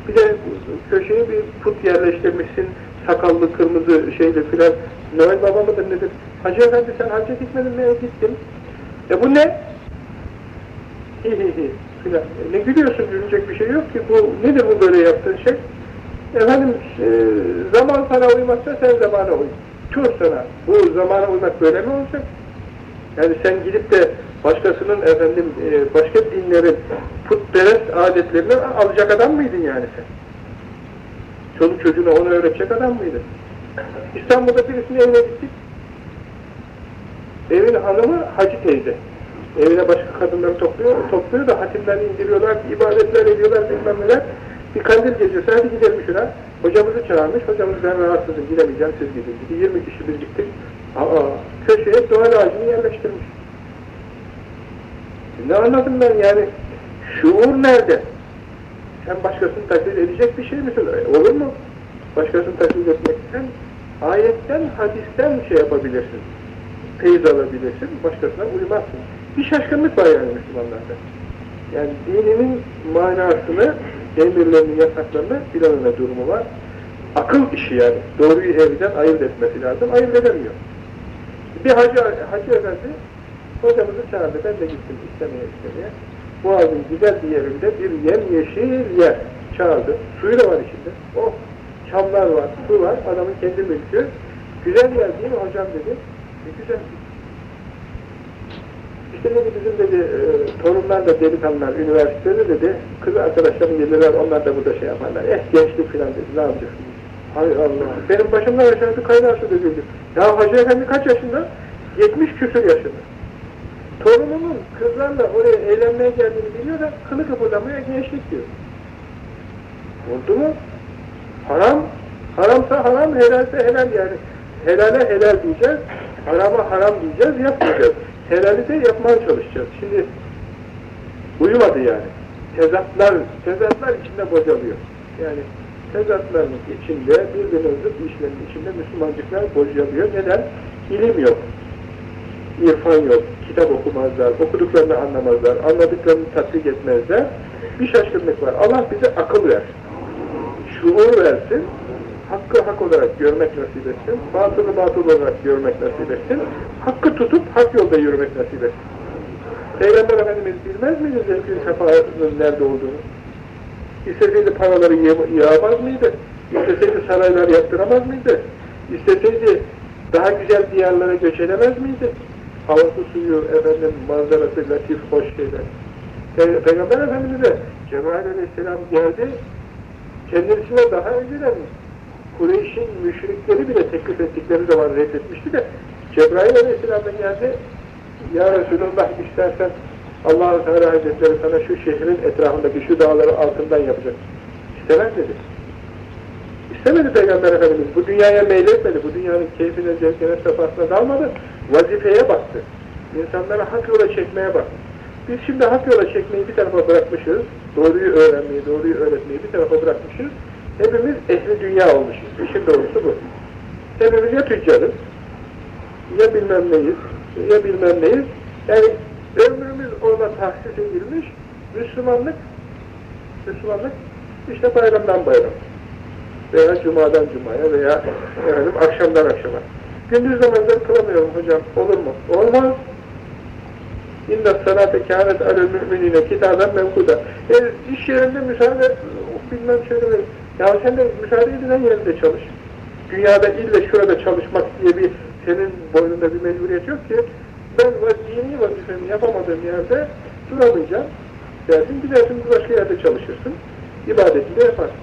Bir de köşeye bir put yerleştirmişsin. Sakallı, kırmızı şeyle filan. Noel Baba mıdır nedir? Hacı Efendi sen hacca gitmedin mi? Evet, gittim. E bu ne? Hi hi filan. E, ne gülüyorsun gülünecek bir şey yok ki. Bu nedir bu böyle yaptığın şey? Efendim e, zaman sana uymazsa sen zamana uy. Tur sana. Bu zamana uymak böyle mi olacak? Yani sen gidip de başkasının efendim e, başka dinlerin putperest adetlerini alacak adam mıydın yani sen? Çoluk çocuğuna onu öğretecek adam mıydın? İstanbul'da birisinin evine gittik. Evin hanımı Hacı teyze. Evine başka kadınları topluyor, topluyor da hatimlerini indiriyorlar, ibadetler ediyorlar bilmem neler. Bir kandil gecesi, hadi gidelim şuna. Hocamızı çağırmış, hocamız ben rahatsızım, gidemeyeceğim, siz gidin dedi. 20 kişi biz gittik. Aa, köşeye doğal ağacını yerleştirmiş. Ne anladım ben yani? Şuur nerede? Sen başkasını taklit edecek bir şey misin? E, olur mu? Başkasını taklit etmekten, ayetten, hadisten şey yapabilirsin. Feyiz alabilirsin, başkasına uymazsın. Bir şaşkınlık var yani Müslümanlarda. Yani dininin manasını, emirlerini, yasaklarını planına durumu var. Akıl işi yani. Doğruyu evriden ayırt etmesi lazım. Ayırt edemiyor. Bir hacı, hacı efendi hocamızı çağırdı. Ben de gittim istemeye istemeye. Boğazın güzel bir yerinde bir yemyeşil yer çağırdı. Suyu da var içinde. Oh! Çamlar var, su var. Adamın kendi mülkü. Güzel yer değil mi hocam dedi. Ne güzel. İşte bizim dedi e, torunlar da delikanlılar üniversitede dedi. Kız arkadaşlarım gelirler onlar da burada şey yaparlar. Eh gençlik filan dedi. Ne yapacaksın? Hay Allah. Benim başımdan aşağı bir kaynar su döküldü. Ya Hacı Efendi kaç yaşında? 70 küsur yaşında. Torunumun kızlarla oraya eğlenmeye geldiğini biliyor da kılı kıpırdamaya gençlik diyor. Oldu mu? Haram. Haramsa haram, helalse helal yani. Helale helal diyeceğiz, harama haram diyeceğiz, yapmayacağız. Helali de yapmaya çalışacağız. Şimdi uyumadı yani. Tezatlar, tezatlar içinde bocalıyor. Yani tezatların içinde, birbirinin zıt işlerin içinde Müslümancıklar bocalıyor. Neden? İlim yok. İrfan yok. Kitap okumazlar. Okuduklarını anlamazlar. Anladıklarını tatbik etmezler. Bir şaşkınlık var. Allah bize akıl ver. Şuur versin. Hakkı hak olarak görmek nasip etsin. Batılı batıl olarak görmek nasip etsin. Hakkı tutup hak yolda yürümek nasip etsin. Peygamber Efendimiz bilmez miydi zevkin sefaatinin nerede olduğunu? İsteseydi paraları yığamaz mıydı? İsteseydi saraylar yaptıramaz mıydı? İsteseydi daha güzel diyarlara göç edemez miydi? Havası suyu, efendim, manzarası, latif, hoş şeyler. Pe Peygamber Efendimiz'e Cebrail Aleyhisselam geldi, kendisine daha önceden Kureyş'in müşrikleri bile teklif ettikleri zaman reddetmişti de Cebrail Aleyhisselam'a geldi Ya Resulullah istersen Allah-u Teala Hazretleri sana şu şehrin etrafındaki şu dağları altından yapacak. İstemez dedi. İstemedi Peygamber Efendimiz. Bu dünyaya meyletmedi. Bu dünyanın keyfine, zevkine, sefasına dalmadı. Vazifeye baktı. İnsanlara hak yola çekmeye baktı. Biz şimdi hak yola çekmeyi bir tarafa bırakmışız. Doğruyu öğrenmeyi, doğruyu öğretmeyi bir tarafa bırakmışız. Hepimiz ehli dünya olmuşuz. İşin doğrusu bu. Hepimiz ya tüccarız, ya bilmem neyiz, ya bilmem neyiz. Yani ömrümüz ona tahsis edilmiş, Müslümanlık, Müslümanlık işte bayramdan bayram veya cumadan cumaya veya efendim, akşamdan akşama. Gündüz namazları kılamıyorum hocam, olur mu? Olmaz. İnne salate kânet alel müminine kitaben mevkuda. E, iş yerinde müsaade, bilmem şöyle ya sen de müsaade edilen yerinde çalış. Dünyada ille şurada çalışmak diye bir senin boynunda bir mecburiyet yok ki ben dini vazifemi yapamadığım yerde duramayacağım dersin, gidersin başka yerde çalışırsın. İbadetini de yaparsın.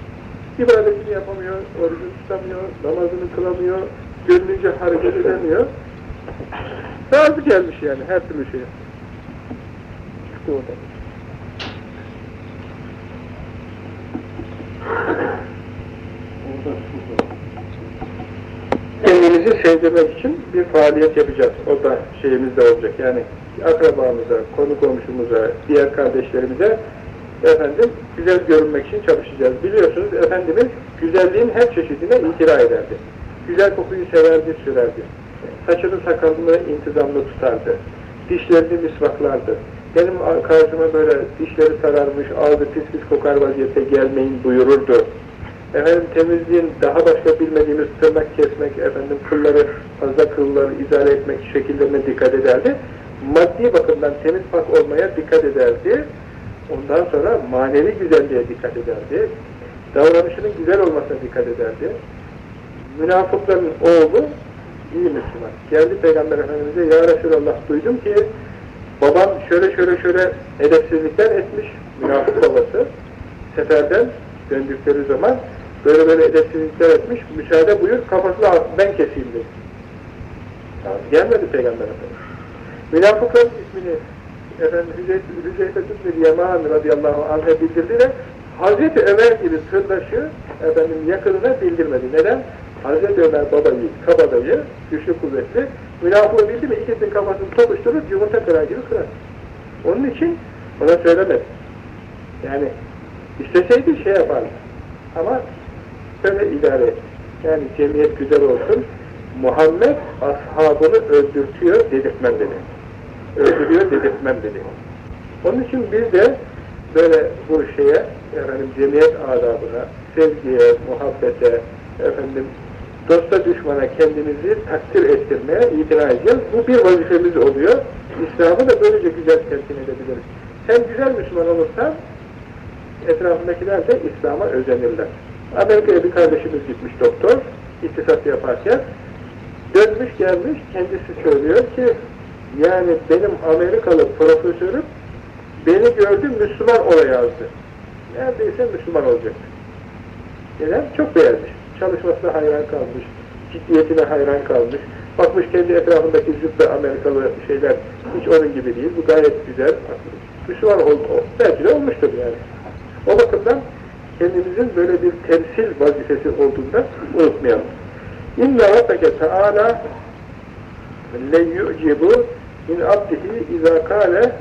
İbadetini yapamıyor, orucunu tutamıyor, namazını kılamıyor, gönlünce hareket edemiyor. Razı gelmiş yani her türlü şeye. Çıktı oradan. Kendimizi sevdirmek için bir faaliyet yapacağız. O da şeyimizde olacak. Yani akrabamıza, konu komşumuza, diğer kardeşlerimize efendim güzel görünmek için çalışacağız. Biliyorsunuz Efendimiz güzelliğin her çeşidine itira ederdi. Güzel kokuyu severdi, sürerdi. Saçını sakalını intizamlı tutardı. Dişlerini misvaklardı. Benim karşıma böyle dişleri sararmış, ağzı pis pis kokar vaziyette gelmeyin buyururdu. Efendim temizliğin daha başka bilmediğimiz tırnak kesmek, efendim kılları, fazla kılları izale etmek şekillerine dikkat ederdi. Maddi bakımdan temiz pak olmaya dikkat ederdi. Ondan sonra manevi güzelliğe dikkat ederdi. Davranışının güzel olmasına dikkat ederdi. Münafıkların oğlu iyi Müslüman. Geldi Peygamber Efendimiz'e Ya Resulallah duydum ki babam şöyle şöyle şöyle edepsizlikler etmiş. Münafık babası. Seferden döndükleri zaman böyle böyle edepsizlikler etmiş. Müsaade buyur kafasını ben keseyim dedi. Yani gelmedi Peygamber Efendimiz. Münafıkların ismini efendim Hüzeyfe Tübnül Yaman radıyallahu anh'a bildirdiler. Hazreti Ömer gibi sırdaşı efendim yakınına bildirmedi. Neden? Hazreti Ömer baba yiğit, kabadayı, güçlü kuvvetli, münafığı bildi mi ikisinin kafasını tokuşturur, yumurta kırar gibi kırar. Onun için ona söylemedi. Yani isteseydi şey yapardı. Ama böyle idare et. Yani cemiyet güzel olsun. Muhammed ashabını öldürtüyor dedirtmem dedi. Öldürüyor dedirtmem dedi. Onun için biz de böyle bu şeye efendim cemiyet adabına, sevgiye, muhabbete, efendim dosta düşmana kendimizi takdir ettirmeye itina edeceğiz. Bu bir vazifemiz oluyor. İslam'ı da böylece güzel telkin edebiliriz. Sen güzel Müslüman olursan etrafındakiler de İslam'a özenirler. Amerika'ya bir kardeşimiz gitmiş doktor, iktisat yaparken dönmüş gelmiş kendisi söylüyor ki yani benim Amerikalı profesörüm beni gördü Müslüman ola yazdı. Neredeyse Müslüman olacak. Neden? Çok beğenmiş. Çalışmasına hayran kalmış. Ciddiyetine hayran kalmış. Bakmış kendi etrafındaki züppe Amerikalı şeyler hiç onun gibi değil. Bu gayet güzel. Müslüman oldu. Belki de olmuştur yani. O bakımdan kendimizin böyle bir temsil vazifesi olduğunda unutmayalım. İnne rabbeke teâlâ le yu'cibu min abdihi izâ kâle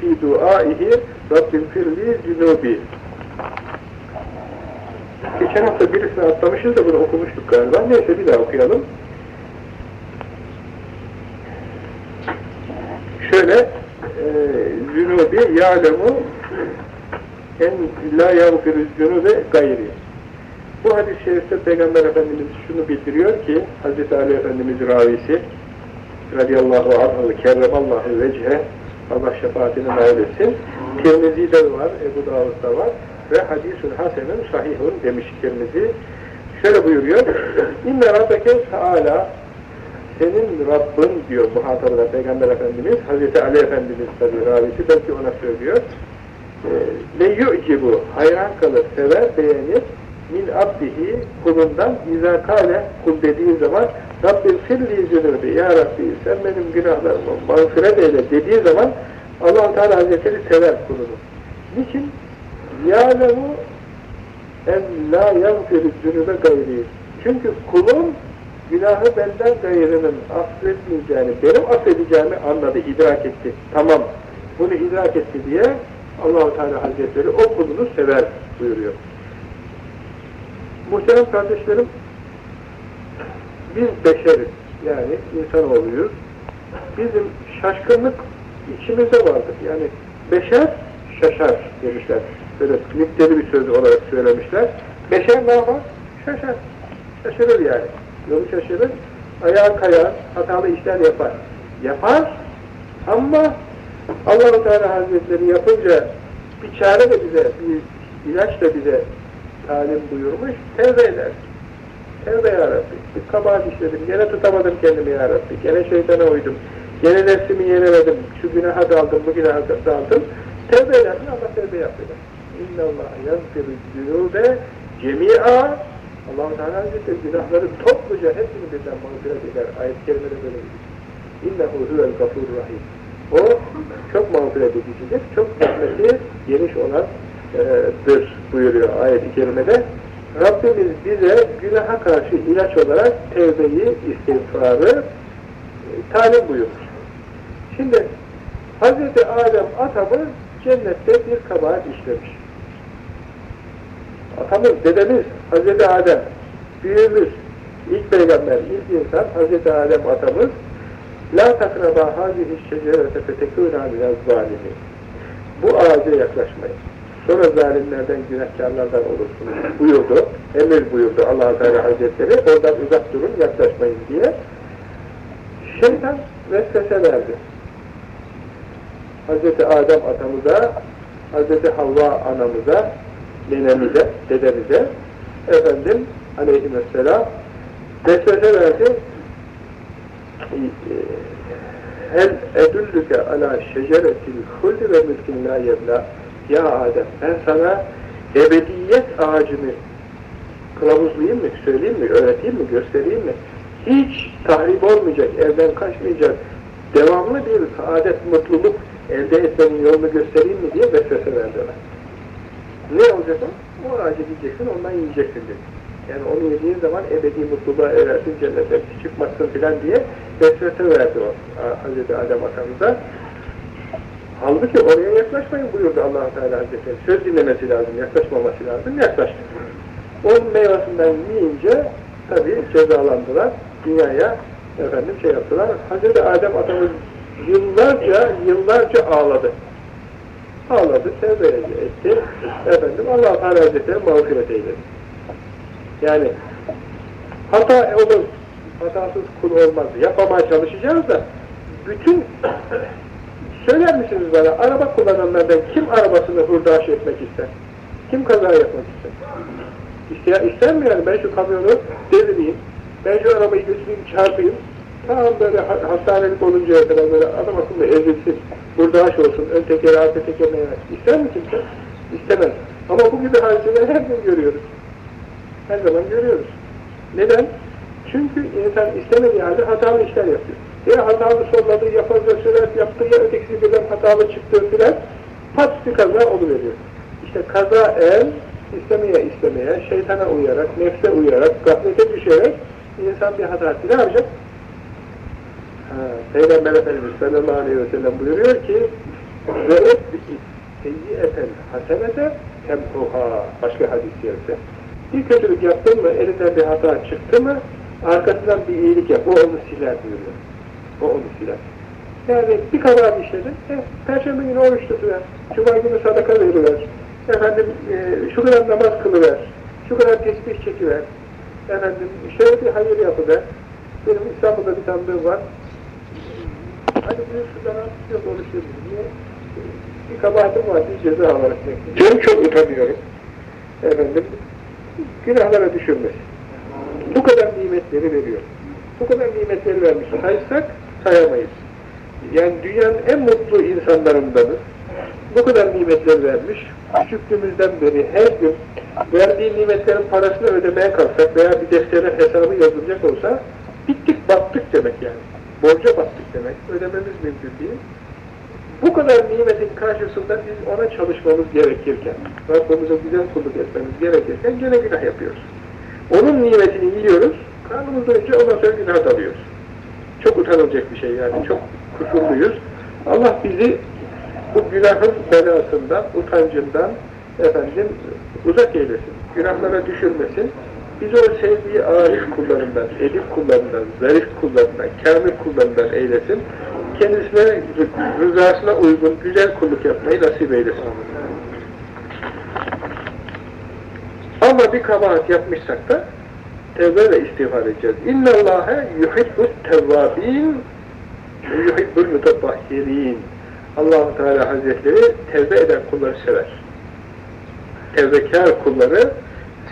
fi duâihi Rabbim firli cünubi Geçen hafta birisini atlamışız da bunu okumuştuk galiba. Neyse bir daha okuyalım. Şöyle e, zünubi ya'lemu en la yağfirüz zünube gayri. Bu hadis-i şerifte Peygamber Efendimiz şunu bildiriyor ki Hz. Ali Efendimiz ravisi radıyallahu anh'ı kerremallahu vecihe Allah şefaatini nail etsin. Tirmizi'de var, Ebu Davud'da var ve hadisun hasenun sahihun demiş Tirmizi. Şöyle buyuruyor. İnne rabbeke teala senin Rabbin diyor muhatabına Peygamber Efendimiz, Hazreti Ali Efendimiz tabi ravisi belki ona söylüyor. Ve yu'cibu hayran kalır, sever, beğenir min abdihi kulundan izakale kul dediği zaman Rabbim firli zünübi ya Rabbi sen benim günahlarımı mağfiret eyle dediği zaman allah Teala Hazretleri sever kulunu. Niçin? Yâlehu en la yagfirü zünübe gayri. Çünkü kulun günahı benden gayrının affetmeyeceğini, benim affedeceğimi anladı, idrak etti. Tamam, bunu idrak etti diye Allahu Teala Hazretleri o kulunu sever buyuruyor. Muhterem kardeşlerim, biz beşeriz, yani insanoğluyuz. Bizim şaşkınlık içimizde vardır. Yani beşer şaşar demişler. Böyle nükteli bir söz olarak söylemişler. Beşer ne yapar? Şaşar. Şaşırır yani. Yolu şaşırır. Ayağı kayar, hatalı işler yapar. Yapar ama Allah-u Teala Hazretleri yapınca bir çare de bize, bir ilaç da bize talim buyurmuş, tevbe eder. Tevbe ya Rabbi, bir kabahat işledim, gene tutamadım kendimi ya Rabbi, gene şeytana uydum, gene nefsimi yenemedim, şu günaha daldım, bu günaha daldım, tevbe edersin, Allah tevbe yapıyor. İnna Allah yazfiru zünube cemi'a Allah-u Teala Hazretleri günahları topluca hepsini birden mağfiret eder. Ayet-i kerimede böyle bir İnnehu huvel gafur rahim. O çok mağfiret edicidir, çok rahmeti geniş olandır e, buyuruyor ayet-i kerimede. Rabbimiz bize günaha karşı ilaç olarak tevbeyi, istiğfarı e, talim buyurmuş. Şimdi Hz. Adem atamız cennette bir kabahat işlemiş. Atamız, dedemiz Hz. Adem, büyüğümüz, ilk peygamber, ilk insan Hz. Adem atamız La takraba hazihi şecerete fetekûnâ minez zâlimi. Bu ağaca yaklaşmayın. Sonra zalimlerden, günahkarlardan olursunuz buyurdu. Emir buyurdu allah Teala Hazretleri. Oradan uzak durun, yaklaşmayın diye. Şeytan vesvese verdi. Hz. Adem atamıza, Hz. Havva anamıza, nenemize, dedemize, efendim aleyhisselam vesvese verdi. Hel edüllüke ala şeceretil hulü ve mülkün la yebla. Ya Adem ben sana ebediyet ağacını kılavuzlayayım mı, söyleyeyim mi, öğreteyim mi, göstereyim mi? Hiç tahrip olmayacak, evden kaçmayacak, devamlı bir saadet, mutluluk elde etmenin yolunu göstereyim mi diye vesvese verdi ona. Ne olacak o? O ağacı diyeceksin, ondan yiyeceksin dedi. Yani onu yediğin zaman ebedi mutluluğa erersin, cennete çıkmazsın filan diye vesvese verdi o Hz. Adem Atamıza. Halbuki oraya yaklaşmayın buyurdu allah Teala Hazretleri. Söz dinlemesi lazım, yaklaşmaması lazım, yaklaştı. Onun meyvesinden yiyince tabi cezalandılar, dünyaya efendim şey yaptılar. Hz. Adem Atamız yıllarca, yıllarca ağladı. Ağladı, tevbe etti. Efendim allah Hazretleri mağfiret eyledi. Yani hata olur, hatasız kul olmaz. Yapamaya çalışacağız da bütün söyler misiniz bana araba kullananlardan kim arabasını hurdaş etmek ister? Kim kaza yapmak ister? İster, ister mi yani ben şu kamyonu devireyim, ben şu arabayı götüreyim çarpayım, tamam böyle hastanelik oluncaya kadar böyle adam akıllı ezilsin, hurdaş olsun, ön tekeri arka tekerine ister mi kimse? İstemez. Ama bu gibi hadiseleri her gün görüyoruz. Her zaman görüyoruz. Neden? Çünkü insan istemediği halde hatalı işler yapıyor. Ya hatalı solladığı, yaparca sürat yaptığı ya ötekisi birden hatalı çıktığı filan pat bir kaza oluveriyor. İşte kaza el, istemeye istemeye, şeytana uyarak, nefse uyarak, gaflete düşerek insan bir hata ne yapacak? Peygamber Efendimiz sallallahu aleyhi ve sellem buyuruyor ki ve etbiki seyyiyeten hasenete tempuha başka hadis yerinde. Bir kötülük yaptın mı, elinden bir hata çıktı mı, arkasından bir iyilik yap, o onu siler buyuruyor. O onu siler. Yani bir kabahat işledin, e, perşembe günü oruç tutuver, cuma günü sadaka veriver, efendim e, şu kadar namaz kılıver, şu kadar tesbih çekiver, efendim şöyle bir hayır yapıver. Benim İstanbul'da bir tanıdığım var, hani şuradan yok oruç diye bir kabahatim var, bir ceza alarak Canım çok utanıyorum. Efendim, günahlara düşürmesin. Bu kadar nimetleri veriyor. Bu kadar nimetleri vermiş. Saysak sayamayız. Yani dünyanın en mutlu insanlarındanız. Bu kadar nimetler vermiş. Küçüklüğümüzden beri her gün verdiği nimetlerin parasını ödemeye kalksak veya bir deftere hesabı yazılacak olsa bittik battık demek yani. Borca battık demek. Ödememiz mümkün değil. Bu kadar nimetin karşısında biz ona çalışmamız gerekirken, Rabbimize güzel kulluk etmemiz gerekirken gene günah yapıyoruz. Onun nimetini yiyoruz, karnımız doyunca ondan sonra günah dalıyoruz. Çok utanılacak bir şey yani, çok kusurluyuz. Allah bizi bu günahın belasından, utancından efendim uzak eylesin, günahlara düşürmesin. Bizi o sevdiği arif kullarından, edip kullarından, zarif kullarından, kamil kullarından eylesin. Kendisine rızasına uygun güzel kulluk yapmayı nasip eylesin. Ama bir kabahat yapmışsak da tevbe ve istiğfar edeceğiz. İnne Allahe yuhibbut tevvabin ve yuhibbul mutabahhirin. allah Teala Hazretleri tevbe eden kulları sever. Tevbekar kulları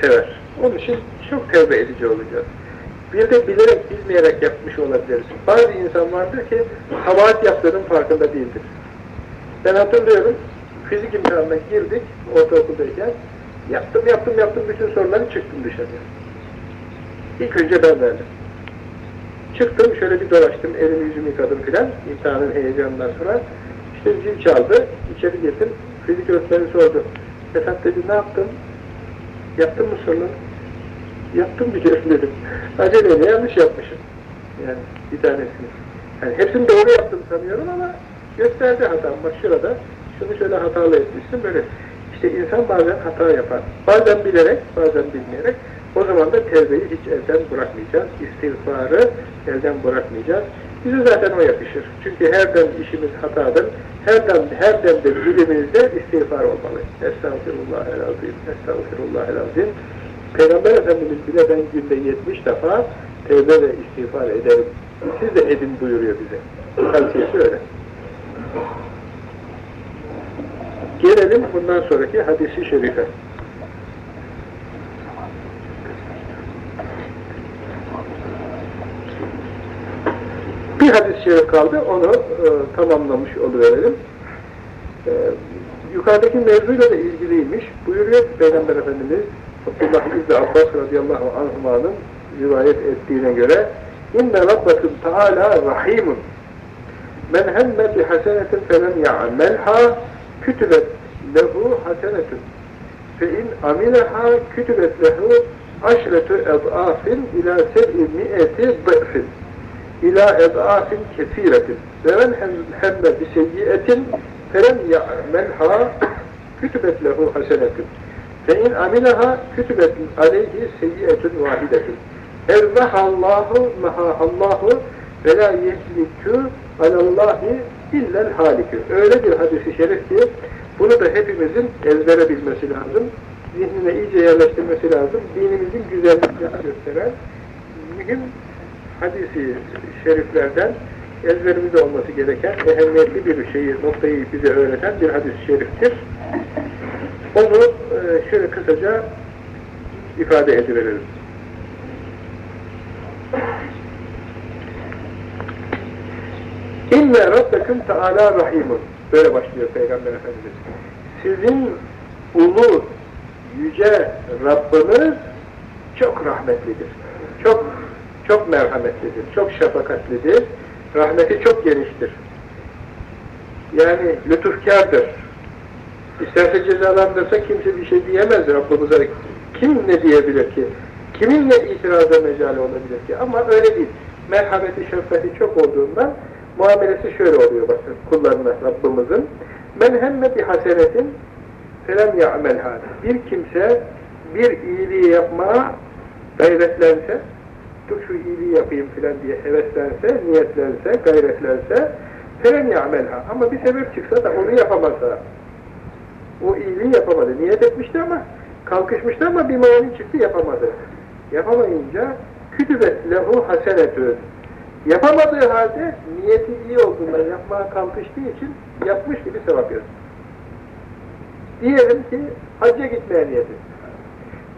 sever. Onun için çok tevbe edici olacağız. Bir de bilerek, bilmeyerek yapmış olabiliriz. Bazı insan vardır ki kabahat yaptığının farkında değildir. Ben hatırlıyorum, fizik imtihanına girdik ortaokuldayken. Yaptım, yaptım, yaptım, bütün soruları çıktım dışarıya. İlk önce ben verdim. Çıktım, şöyle bir dolaştım, elimi yüzümü yıkadım filan, imtihanın heyecanından sonra. İşte zil çaldı, içeri girdim, fizik öğretmeni sordu. Esat dedi, ne yaptın? Yaptın mı soruları? Yaptım biliyorum dedim. Aceleyle yanlış yapmışım. Yani bir tanesini. Yani hepsini doğru yaptım sanıyorum ama gösterdi hatam. Bak şurada, şunu şöyle hatalı etmişsin böyle. İşte insan bazen hata yapar. Bazen bilerek, bazen bilmeyerek. O zaman da tevbeyi hiç elden bırakmayacağız. İstiğfarı elden bırakmayacağız. Bize zaten o yakışır. Çünkü her dem işimiz hatadır. Her dem, her demde dilimizde istiğfar olmalı. Estağfirullah el azim, estağfirullah el azim. Peygamber Efendimiz bile ben günde 70 defa tevbe ve istiğfar ederim. Siz de edin buyuruyor bize. Tavsiyesi öyle. Gelelim bundan sonraki hadisi şerife. Bir hadis-i şerif kaldı, onu e, tamamlamış oluverelim. E, yukarıdaki mevzuyla da ilgiliymiş. Buyuruyor Peygamber Efendimiz, Abdullah İbni Abbas radıyallahu anhuma'nın rivayet ettiğine göre İnne Rabbakum Teala Rahimun. Men hemme bi hasenetin felen ya'melha kütübet lehu hasenetun. Fe in amileha kütübet lehu aşretu ed'afin ila seb'i mi'eti dı'fin ila ed'afin kesiretin ve men hemme bi seyyiyetin felem ya'melha kütübet lehu hasenetun fe in amileha kütübet aleyhi seyyiyetun vahidetun evmehallahu mehahallahu ve la yehlikü alallahi illel halikü. Öyle bir hadisi şerif ki bunu da hepimizin ezbere bilmesi lazım. Zihnine iyice yerleştirmesi lazım. Dinimizin güzelliklerini gösteren mühim hadisi şeriflerden ezberimizde olması gereken ehemmiyetli bir şeyi, noktayı bize öğreten bir hadis-i şeriftir. Onu e, şöyle kısaca ifade ediverelim. İnne Rabbeküm Teala Rahimun. Böyle başlıyor Peygamber Efendimiz. Sizin ulu, yüce Rabbiniz çok rahmetlidir. Çok çok merhametlidir. Çok şefakatlidir. Rahmeti çok geniştir. Yani lütufkardır. İsterse cezalandırsa kimse bir şey diyemez Rabbimize. Kim ne diyebilir ki? Kiminle itiraza mecali olabilir ki? Ama öyle değil. Merhameti, şefkati çok olduğundan muamelesi şöyle oluyor bakın kullarına Rabbimizin. Men hemme bir hasenetin felem ya'melha. Bir kimse bir iyiliği yapmaya gayretlense, dur şu iyiliği yapayım filan diye heveslense, niyetlense, gayretlense felem ya'melha. Ama bir sebep çıksa da onu yapamazsa, o iyiliği yapamadı. Niyet etmişti ama, kalkışmıştı ama bir mani çıktı yapamadı. Yapamayınca kütübet lehu hasenetün Yapamadığı halde niyeti iyi olduğundan yapmaya kalkıştığı için yapmış gibi sevap yazıyor. Diyelim ki hacca gitmeye niyet etti.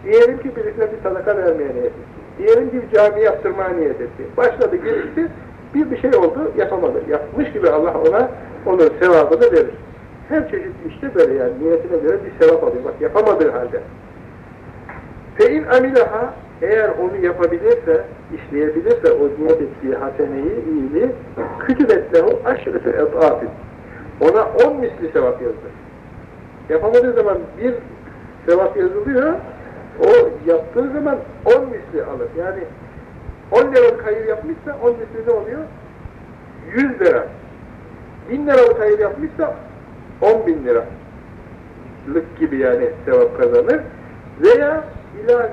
Diyelim ki birisine bir sadaka vermeye niyet etti. Diyelim ki bir cami yaptırmaya niyet etti. Başladı gelişti, bir bir şey oldu, yapamadı. Yapmış gibi Allah ona onun sevabını verir. Her çeşit işte böyle yani niyetine göre bir sevap alıyor. Bak yapamadığı halde. Fein amilaha eğer onu yapabilirse, işleyebilirse o niyet ettiği haseneyi, iyiliği kütübetlehu aşırısı etafin. Ona on misli sevap yazılır. Yapamadığı zaman bir sevap yazılıyor, o yaptığı zaman on misli alır. Yani on liralık hayır yapmışsa on misli ne oluyor? Yüz lira. Bin liralık hayır yapmışsa on bin lira. Lık gibi yani sevap kazanır. Veya ila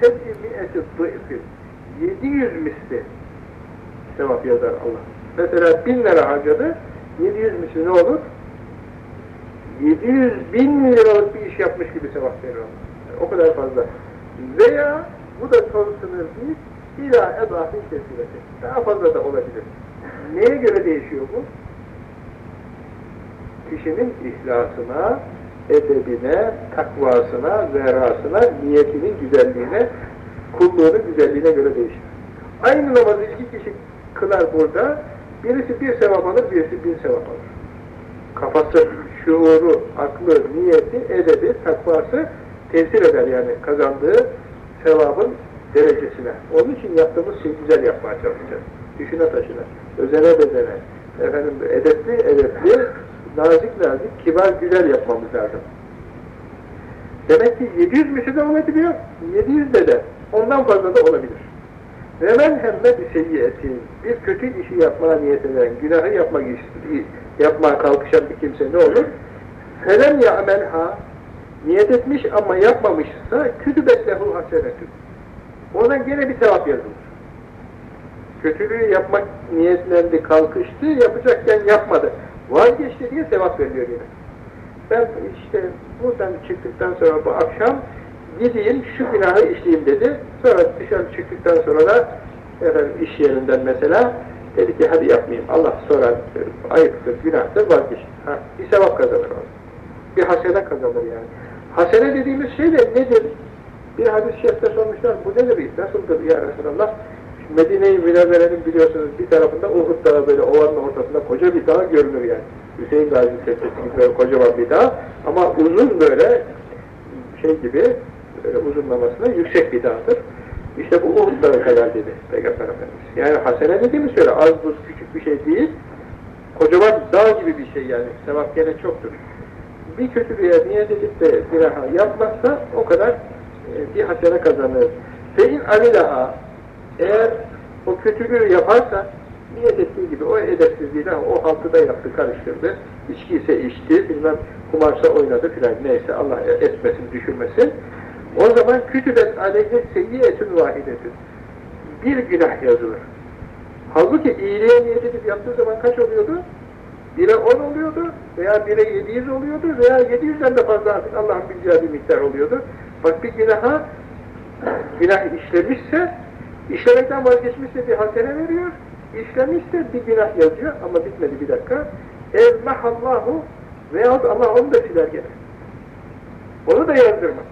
seb'i mi'eti dı'fin 700 misli sevap yazar Allah. Mesela bin lira harcadı, 700 misli ne olur? 700 bin liralık bir iş yapmış gibi sevap verir Allah. O kadar fazla. Veya bu da son sınır değil, ila edafin kesilesi. Daha fazla da olabilir. Neye göre değişiyor bu? Kişinin ihlasına, edebine, takvasına, verasına, niyetinin güzelliğine, kulluğunun güzelliğine göre değişir. Aynı namazı iki kişi kılar burada, birisi bir sevap alır, birisi bin sevap alır. Kafası, şuuru, aklı, niyeti, edebi, takvası tesir eder yani kazandığı sevabın derecesine. Onun için yaptığımız şey güzel yapmaya çalışacağız. Düşüne taşına, özene bezene, efendim edepli edepli, nazik nazik, kibar güzel yapmamız lazım. Demek ki 700 müşri de olabiliyor, 700 de de ondan fazla da olabilir. Ve men hemme bir seyyiyetin, bir kötü işi yapmaya niyet eden, günahı yapmak yapmaya kalkışan bir kimse ne olur? Felem ya'melha, niyet etmiş ama yapmamışsa kütübet lehu hasenetün. Ona gene bir sevap yazılır. Kötülüğü yapmak niyetlendi, kalkıştı, yapacakken yapmadı. Vazgeçti diye sevap veriliyor yine. Ben işte buradan çıktıktan sonra bu akşam gideyim şu günahı işleyeyim dedi. Sonra dışarı çıktıktan sonra da efendim, iş yerinden mesela dedi ki hadi yapmayayım. Allah sonra ayıptır, günahtır vazgeçti. Ha, bir sevap kazanır o. Bir hasene kazanır yani. Hasene dediğimiz şey de nedir? Bir hadis-i sormuşlar, bu ne demek? Nasıldır ya Resulallah? Medine-i Münevvere'nin biliyorsunuz bir tarafında Uhud Dağı böyle ovanın ortasında koca bir dağ görünür yani. Hüseyin Gazi gibi böyle kocaman bir dağ ama uzun böyle şey gibi böyle uzunlamasına yüksek bir dağdır. İşte bu Uhud Dağı kadar dedi Peygamber Efendimiz. Yani hasene dediğimiz şöyle az buz küçük bir şey değil. kocaman dağ gibi bir şey yani, sevap gene çoktur. Bir kötülüğe niyet edip de günaha yapmazsa o kadar e, bir hasene kazanır. Fein amilaha eğer o kötülüğü yaparsa niyet ettiği gibi o edepsizliğiyle o halkı yaptı, karıştırdı. İçki ise içti, bilmem kumarsa oynadı filan neyse Allah etmesin, düşürmesin. O zaman kütübet aleyhe seyyiyetün vahidetün. Bir günah yazılır. Halbuki iyiliğe niyet edip yaptığı zaman kaç oluyordu? Bire on oluyordu veya bire yedi yüz oluyordu veya yedi yüzden de fazla artık Allah'ın bileceği bir miktar oluyordu. Bak bir günaha günah işlemişse işlemekten vazgeçmişse bir hasene veriyor işlemişse bir günah yazıyor ama bitmedi bir dakika. Evmahallahu veyahut Allah onu da siler gene. Onu da yazdırmaz.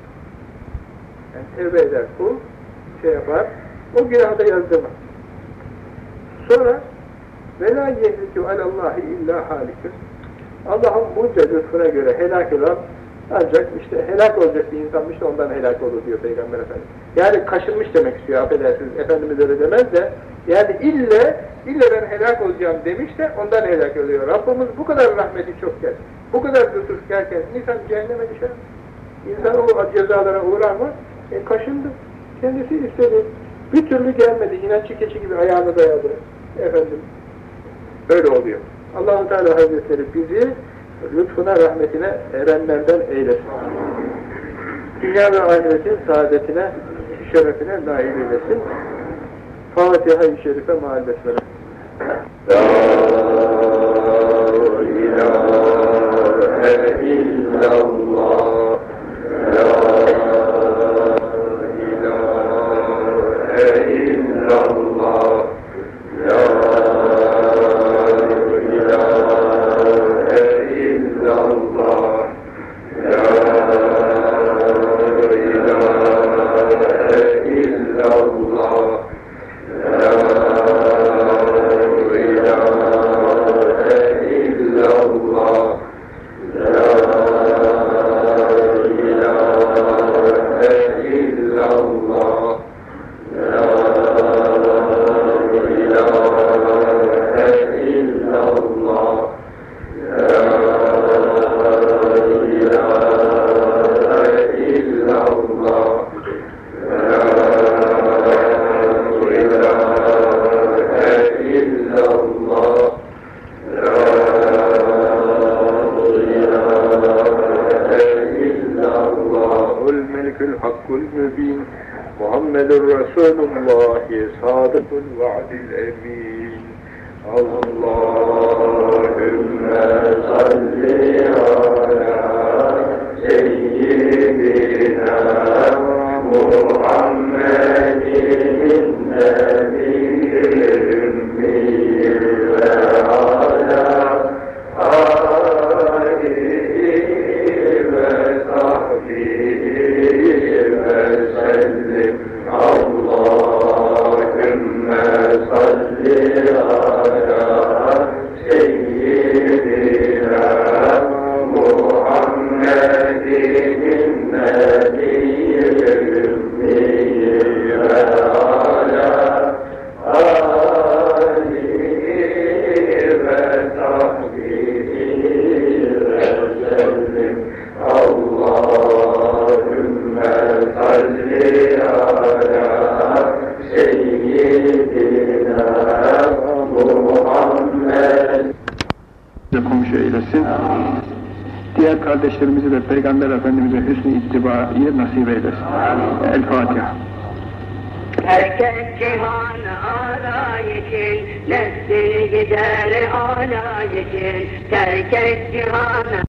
Yani tevbe eder kul, şey yapar, o günahı da yazdırmaz. Sonra وَلَا يَهْلِكُ عَلَى اللّٰهِ اِلَّا حَالِكُ Allah'ın bunca lütfuna göre helak olan ancak işte helak olacak bir insanmış da ondan helak olur diyor Peygamber Efendimiz. Yani kaşınmış demek istiyor affedersiniz. Efendimiz öyle demez de yani ille, ille ben helak olacağım demiş de ondan helak oluyor. Rabbimiz bu kadar rahmeti çokken, bu kadar lütuf gelken insan cehenneme düşer. İnsan o cezalara uğrar mı? E kaşındı. Kendisi istedi. Bir türlü gelmedi. İnatçı keçi gibi ayağını dayadı. Efendim böyle oluyor. allah Teala Hazretleri bizi lütfuna, rahmetine erenlerden eylesin. Dünya ve ahiretin saadetine, şerefine nail eylesin. Fatiha-i Şerife maal besmele. La ilahe illallah